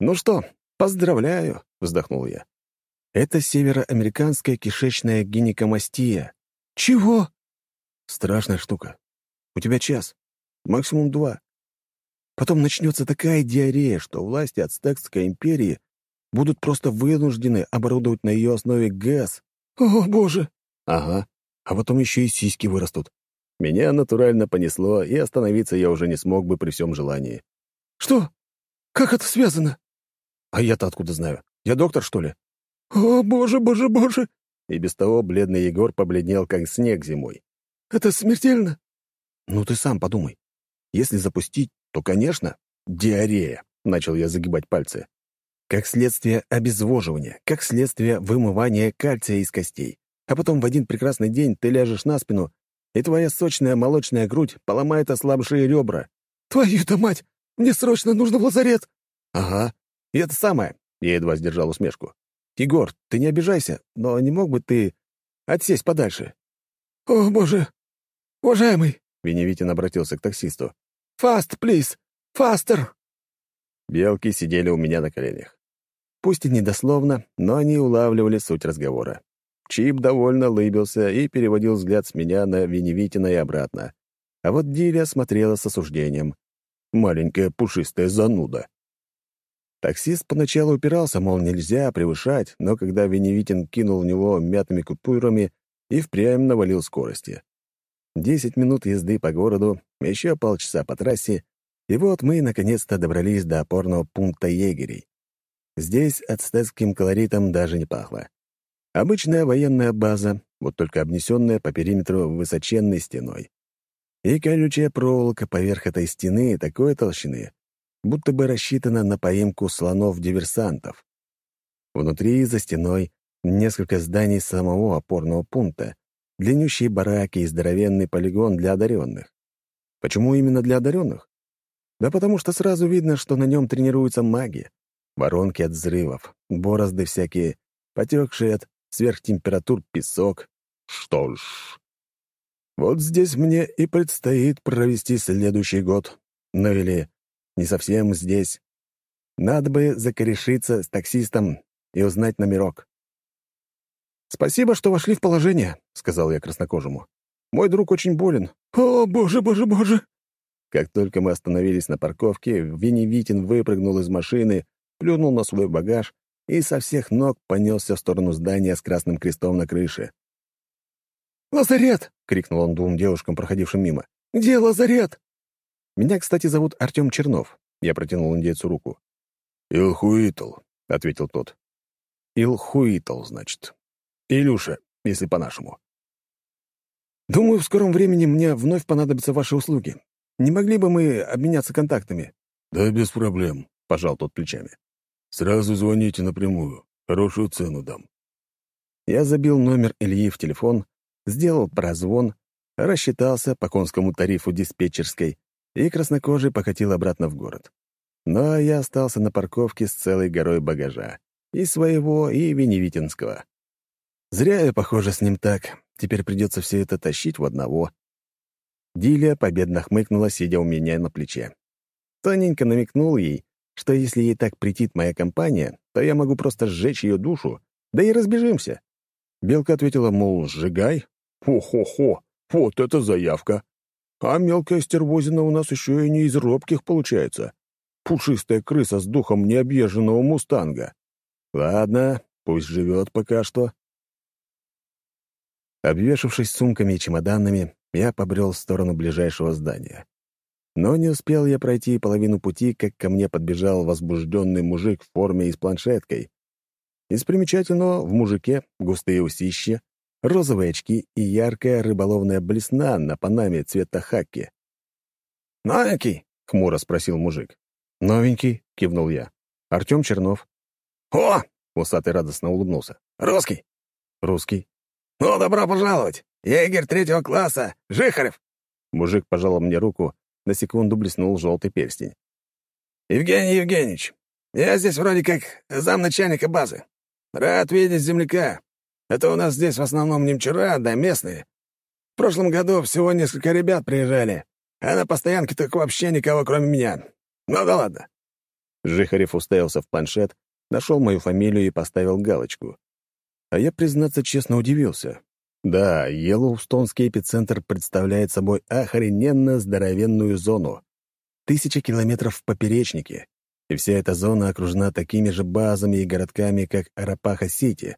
«Ну что, поздравляю!» — вздохнул я. «Это североамериканская кишечная гинекомастия». «Чего?» «Страшная штука. У тебя час, максимум два. Потом начнется такая диарея, что власти Ацтекской империи будут просто вынуждены оборудовать на ее основе газ. О, боже! Ага. А потом еще и сиськи вырастут. Меня натурально понесло, и остановиться я уже не смог бы при всем желании. Что? Как это связано? А я-то откуда знаю? Я доктор, что ли? О, боже, боже, боже! И без того бледный Егор побледнел, как снег зимой. Это смертельно? Ну ты сам подумай. Если запустить, то, конечно, диарея, — начал я загибать пальцы. Как следствие обезвоживания, как следствие вымывания кальция из костей. А потом в один прекрасный день ты ляжешь на спину, и твоя сочная молочная грудь поломает ослабшие ребра. «Твою-то мать! Мне срочно нужно в лазарет!» «Ага. И это самое!» — я едва сдержал усмешку. «Егор, ты не обижайся, но не мог бы ты отсесть подальше?» «О, боже! Уважаемый!» — Веневитин обратился к таксисту. «Фаст, плиз! Фастер!» Белки сидели у меня на коленях. Пусть и недословно, но они улавливали суть разговора. Чип довольно лыбился и переводил взгляд с меня на Веневитина и обратно. А вот Диля смотрела с осуждением. Маленькая пушистая зануда. Таксист поначалу упирался, мол, нельзя превышать, но когда Веневитин кинул в него мятыми купюрами и впрямь навалил скорости. Десять минут езды по городу, еще полчаса по трассе, и вот мы наконец-то добрались до опорного пункта егерей. Здесь ацтекским колоритом даже не пахло. Обычная военная база, вот только обнесенная по периметру высоченной стеной. И колючая проволока поверх этой стены такой толщины, будто бы рассчитана на поимку слонов-диверсантов. Внутри, за стеной, несколько зданий самого опорного пункта, длиннющие бараки и здоровенный полигон для одаренных. Почему именно для одаренных? Да потому что сразу видно, что на нем тренируются маги. Воронки от взрывов, борозды всякие, потекшие от сверхтемператур песок. Что ж, вот здесь мне и предстоит провести следующий год. Ну или не совсем здесь. Надо бы закорешиться с таксистом и узнать номерок. «Спасибо, что вошли в положение», — сказал я краснокожему. «Мой друг очень болен». «О, боже, боже, боже!» Как только мы остановились на парковке, Веневитин выпрыгнул из машины, плюнул на свой багаж и со всех ног понесся в сторону здания с красным крестом на крыше. «Лазарет!» — крикнул он двум девушкам, проходившим мимо. «Где лазарет?» «Меня, кстати, зовут Артем Чернов». Я протянул индейцу руку. «Илхуитл», — ответил тот. «Илхуитл, значит. Илюша, если по-нашему. Думаю, в скором времени мне вновь понадобятся ваши услуги. Не могли бы мы обменяться контактами?» «Да без проблем», — пожал тот плечами. «Сразу звоните напрямую. Хорошую цену дам». Я забил номер Ильи в телефон, сделал прозвон, рассчитался по конскому тарифу диспетчерской и краснокожий покатил обратно в город. Но я остался на парковке с целой горой багажа. И своего, и Веневитинского. Зря я, похоже, с ним так. Теперь придется все это тащить в одного. Дилия победно хмыкнула, сидя у меня на плече. Тоненько намекнул ей, что если ей так претит моя компания, то я могу просто сжечь ее душу, да и разбежимся. Белка ответила, мол, сжигай. Хо-хо-хо, вот это заявка. А мелкая стервозина у нас еще и не из робких получается. Пушистая крыса с духом необъезженного мустанга. Ладно, пусть живет пока что. Обвешавшись сумками и чемоданами, я побрел в сторону ближайшего здания. Но не успел я пройти половину пути, как ко мне подбежал возбужденный мужик в форме и с планшеткой. Из примечательного в мужике густые усища, розовые очки и яркая рыболовная блесна на панаме цвета хаки. «Новенький?» — хмуро спросил мужик. «Новенький», — кивнул я. «Артем Чернов». «О!» — усатый радостно улыбнулся. «Русский?» «Русский». «Ну, добро пожаловать! Егерь третьего класса! Жихарев!» Мужик пожал мне руку, на секунду блеснул желтый перстень. «Евгений Евгеньевич, я здесь вроде как замначальника базы. Рад видеть земляка. Это у нас здесь в основном немчура, да местные. В прошлом году всего несколько ребят приезжали, а на постоянке так вообще никого, кроме меня. Ну да ладно». Жихарев уставился в планшет, нашел мою фамилию и поставил галочку. А я, признаться честно, удивился. Да, Йеллоустонский эпицентр представляет собой охрененно здоровенную зону. Тысяча километров в поперечнике. И вся эта зона окружена такими же базами и городками, как Арапаха-Сити.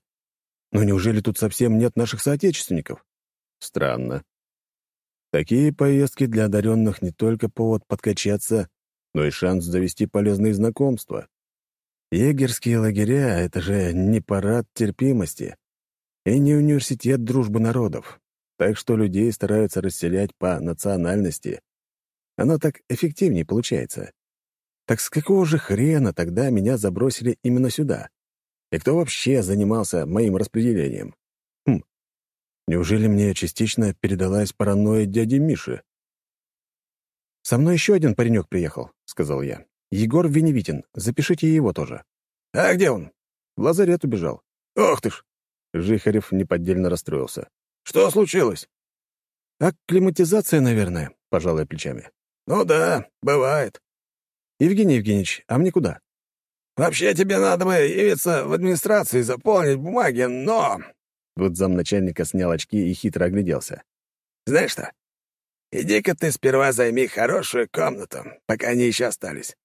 Но неужели тут совсем нет наших соотечественников? Странно. Такие поездки для одаренных не только повод подкачаться, но и шанс завести полезные знакомства. Егерские лагеря — это же не парад терпимости и не университет дружбы народов, так что людей стараются расселять по национальности. Оно так эффективнее получается. Так с какого же хрена тогда меня забросили именно сюда? И кто вообще занимался моим распределением? Хм, неужели мне частично передалась паранойя дяди Миши? «Со мной еще один паренек приехал», — сказал я. Егор Веневитин. Запишите его тоже». «А где он?» В лазарет убежал. «Ох ты ж!» Жихарев неподдельно расстроился. «Что случилось?» «Акклиматизация, наверное», — пожал я плечами. «Ну да, бывает». «Евгений Евгеньевич, а мне куда?» «Вообще тебе надо бы явиться в администрацию и заполнить бумаги, но...» Вот замначальника снял очки и хитро огляделся. «Знаешь что? Иди-ка ты сперва займи хорошую комнату, пока они еще остались.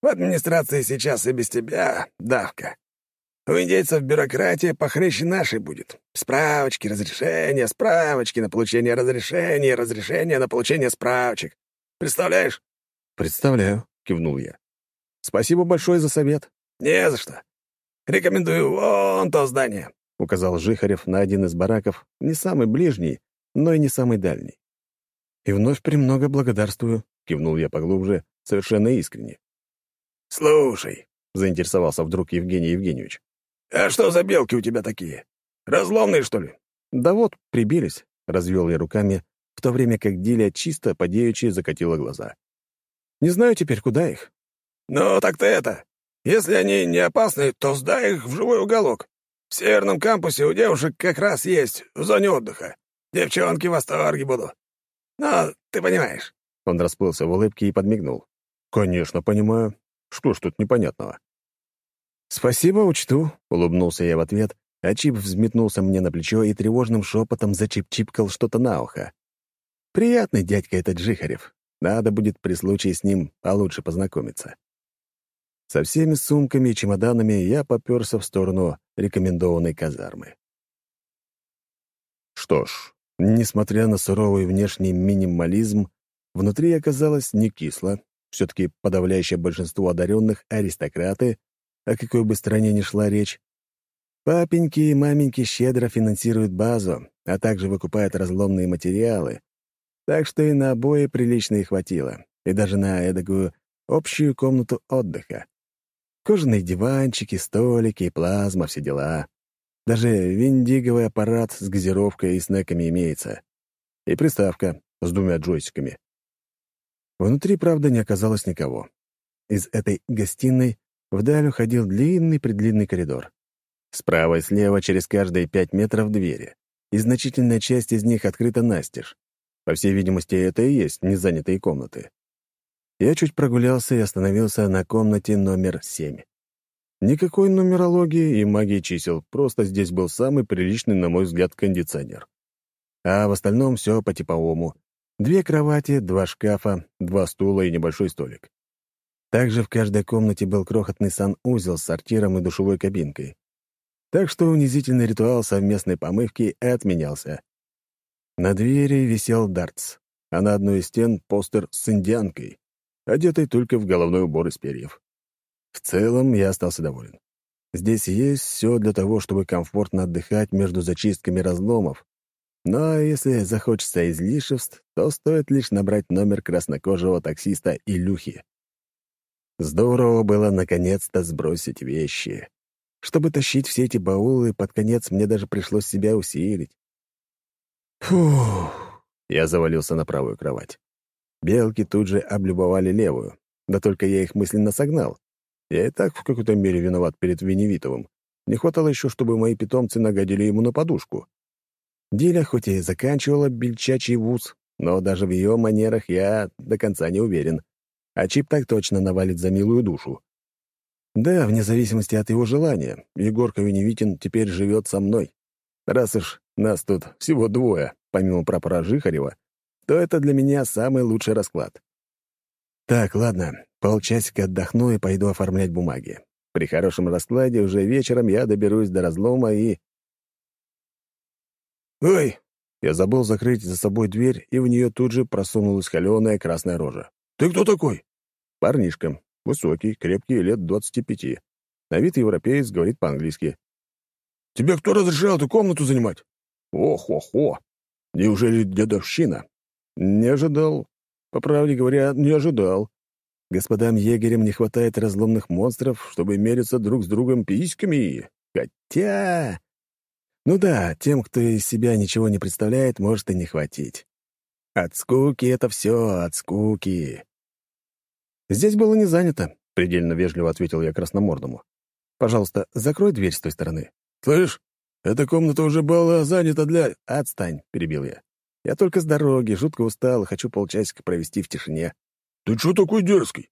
В администрации сейчас и без тебя давка. У индейцев бюрократия похлеще нашей будет. Справочки, разрешения, справочки на получение разрешений, разрешения на получение справочек. Представляешь?» «Представляю», — кивнул я. «Спасибо большое за совет». «Не за что. Рекомендую вон то здание», — указал Жихарев на один из бараков, не самый ближний, но и не самый дальний. «И вновь премного благодарствую», — кивнул я поглубже, совершенно искренне. «Слушай», — заинтересовался вдруг Евгений Евгеньевич. «А что за белки у тебя такие? Разломные, что ли?» «Да вот, прибились. развел я руками, в то время как Диля чисто подеючи закатила глаза. «Не знаю теперь, куда их». «Ну, так-то это. Если они не опасны, то сдай их в живой уголок. В северном кампусе у девушек как раз есть, в зоне отдыха. Девчонки в восторге будут. Но ты понимаешь». Он расплылся в улыбке и подмигнул. «Конечно, понимаю. Что ж тут непонятного?» «Спасибо, учту», — улыбнулся я в ответ, а Чип взметнулся мне на плечо и тревожным шепотом зачип-чипкал что-то на ухо. «Приятный дядька этот Жихарев. Надо будет при случае с ним получше познакомиться». Со всеми сумками и чемоданами я попёрся в сторону рекомендованной казармы. Что ж, несмотря на суровый внешний минимализм, внутри оказалось не кисло. все таки подавляющее большинство одаренных — аристократы, о какой бы стране ни шла речь. Папеньки и маменьки щедро финансируют базу, а также выкупают разломные материалы. Так что и на обои прилично и хватило, и даже на эдакую общую комнату отдыха. Кожаные диванчики, столики и плазма, все дела. Даже виндиговый аппарат с газировкой и снеками имеется. И приставка с двумя джойстиками. Внутри, правда, не оказалось никого. Из этой гостиной вдаль уходил длинный-предлинный коридор. Справа и слева через каждые пять метров двери, и значительная часть из них открыта настежь. По всей видимости, это и есть незанятые комнаты. Я чуть прогулялся и остановился на комнате номер семь. Никакой нумерологии и магии чисел, просто здесь был самый приличный, на мой взгляд, кондиционер. А в остальном все по-типовому. Две кровати, два шкафа, два стула и небольшой столик. Также в каждой комнате был крохотный санузел с сортиром и душевой кабинкой. Так что унизительный ритуал совместной помывки отменялся. На двери висел дартс, а на одной из стен постер с индианкой, одетой только в головной убор из перьев. В целом я остался доволен. Здесь есть все для того, чтобы комфортно отдыхать между зачистками разломов. Но если захочется излишеств, то стоит лишь набрать номер краснокожего таксиста Илюхи. Здорово было наконец-то сбросить вещи. Чтобы тащить все эти баулы, под конец мне даже пришлось себя усилить. Фух! Я завалился на правую кровать. Белки тут же облюбовали левую, да только я их мысленно согнал. Я и так в какой-то мере виноват перед Веневитовым. Не хватало еще, чтобы мои питомцы нагадили ему на подушку. Диля хоть и заканчивала бельчачий вуз, но даже в ее манерах я до конца не уверен. А Чип так точно навалит за милую душу. Да, вне зависимости от его желания, Егорка Веневитин теперь живет со мной. Раз уж нас тут всего двое, помимо прапора Жихарева, то это для меня самый лучший расклад. Так, ладно, полчасика отдохну и пойду оформлять бумаги. При хорошем раскладе уже вечером я доберусь до разлома и... «Ой!» Я забыл закрыть за собой дверь, и в нее тут же просунулась холеная красная рожа. «Ты кто такой?» «Парнишка. Высокий, крепкий, лет двадцати пяти. На вид европеец, говорит по-английски. «Тебе кто разрешал эту комнату занимать?» «Ох-ох-ох! Неужели дедовщина?» «Не ожидал. По правде говоря, не ожидал. Господам егерям не хватает разломных монстров, чтобы мериться друг с другом письками. Хотя... Ну да, тем, кто из себя ничего не представляет, может и не хватить. От скуки это все, от скуки. «Здесь было не занято», — предельно вежливо ответил я красномордому. «Пожалуйста, закрой дверь с той стороны». «Слышь, эта комната уже была занята для...» «Отстань», — перебил я. «Я только с дороги, жутко устал и хочу полчасика провести в тишине». «Ты что такой дерзкий?»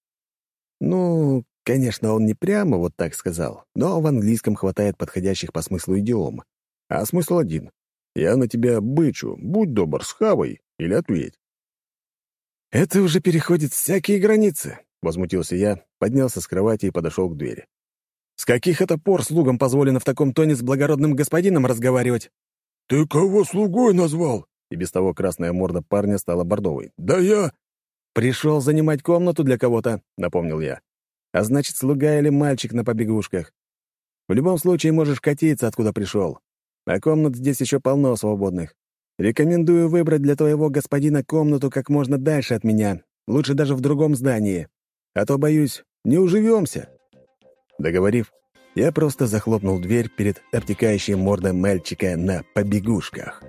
«Ну, конечно, он не прямо вот так сказал, но в английском хватает подходящих по смыслу идиом. А смысл один. Я на тебя бычу, будь добр, схавай или ответь». «Это уже переходит всякие границы», — возмутился я, поднялся с кровати и подошел к двери. «С каких это пор слугам позволено в таком тоне с благородным господином разговаривать?» «Ты кого слугой назвал?» И без того красная морда парня стала бордовой. «Да я...» «Пришел занимать комнату для кого-то», — напомнил я. «А значит, слуга или мальчик на побегушках. В любом случае можешь катиться, откуда пришел. А комнат здесь еще полно свободных. Рекомендую выбрать для твоего господина комнату как можно дальше от меня, лучше даже в другом здании. А то, боюсь, не уживемся». Договорив, я просто захлопнул дверь перед обтекающей мордой мальчика на побегушках.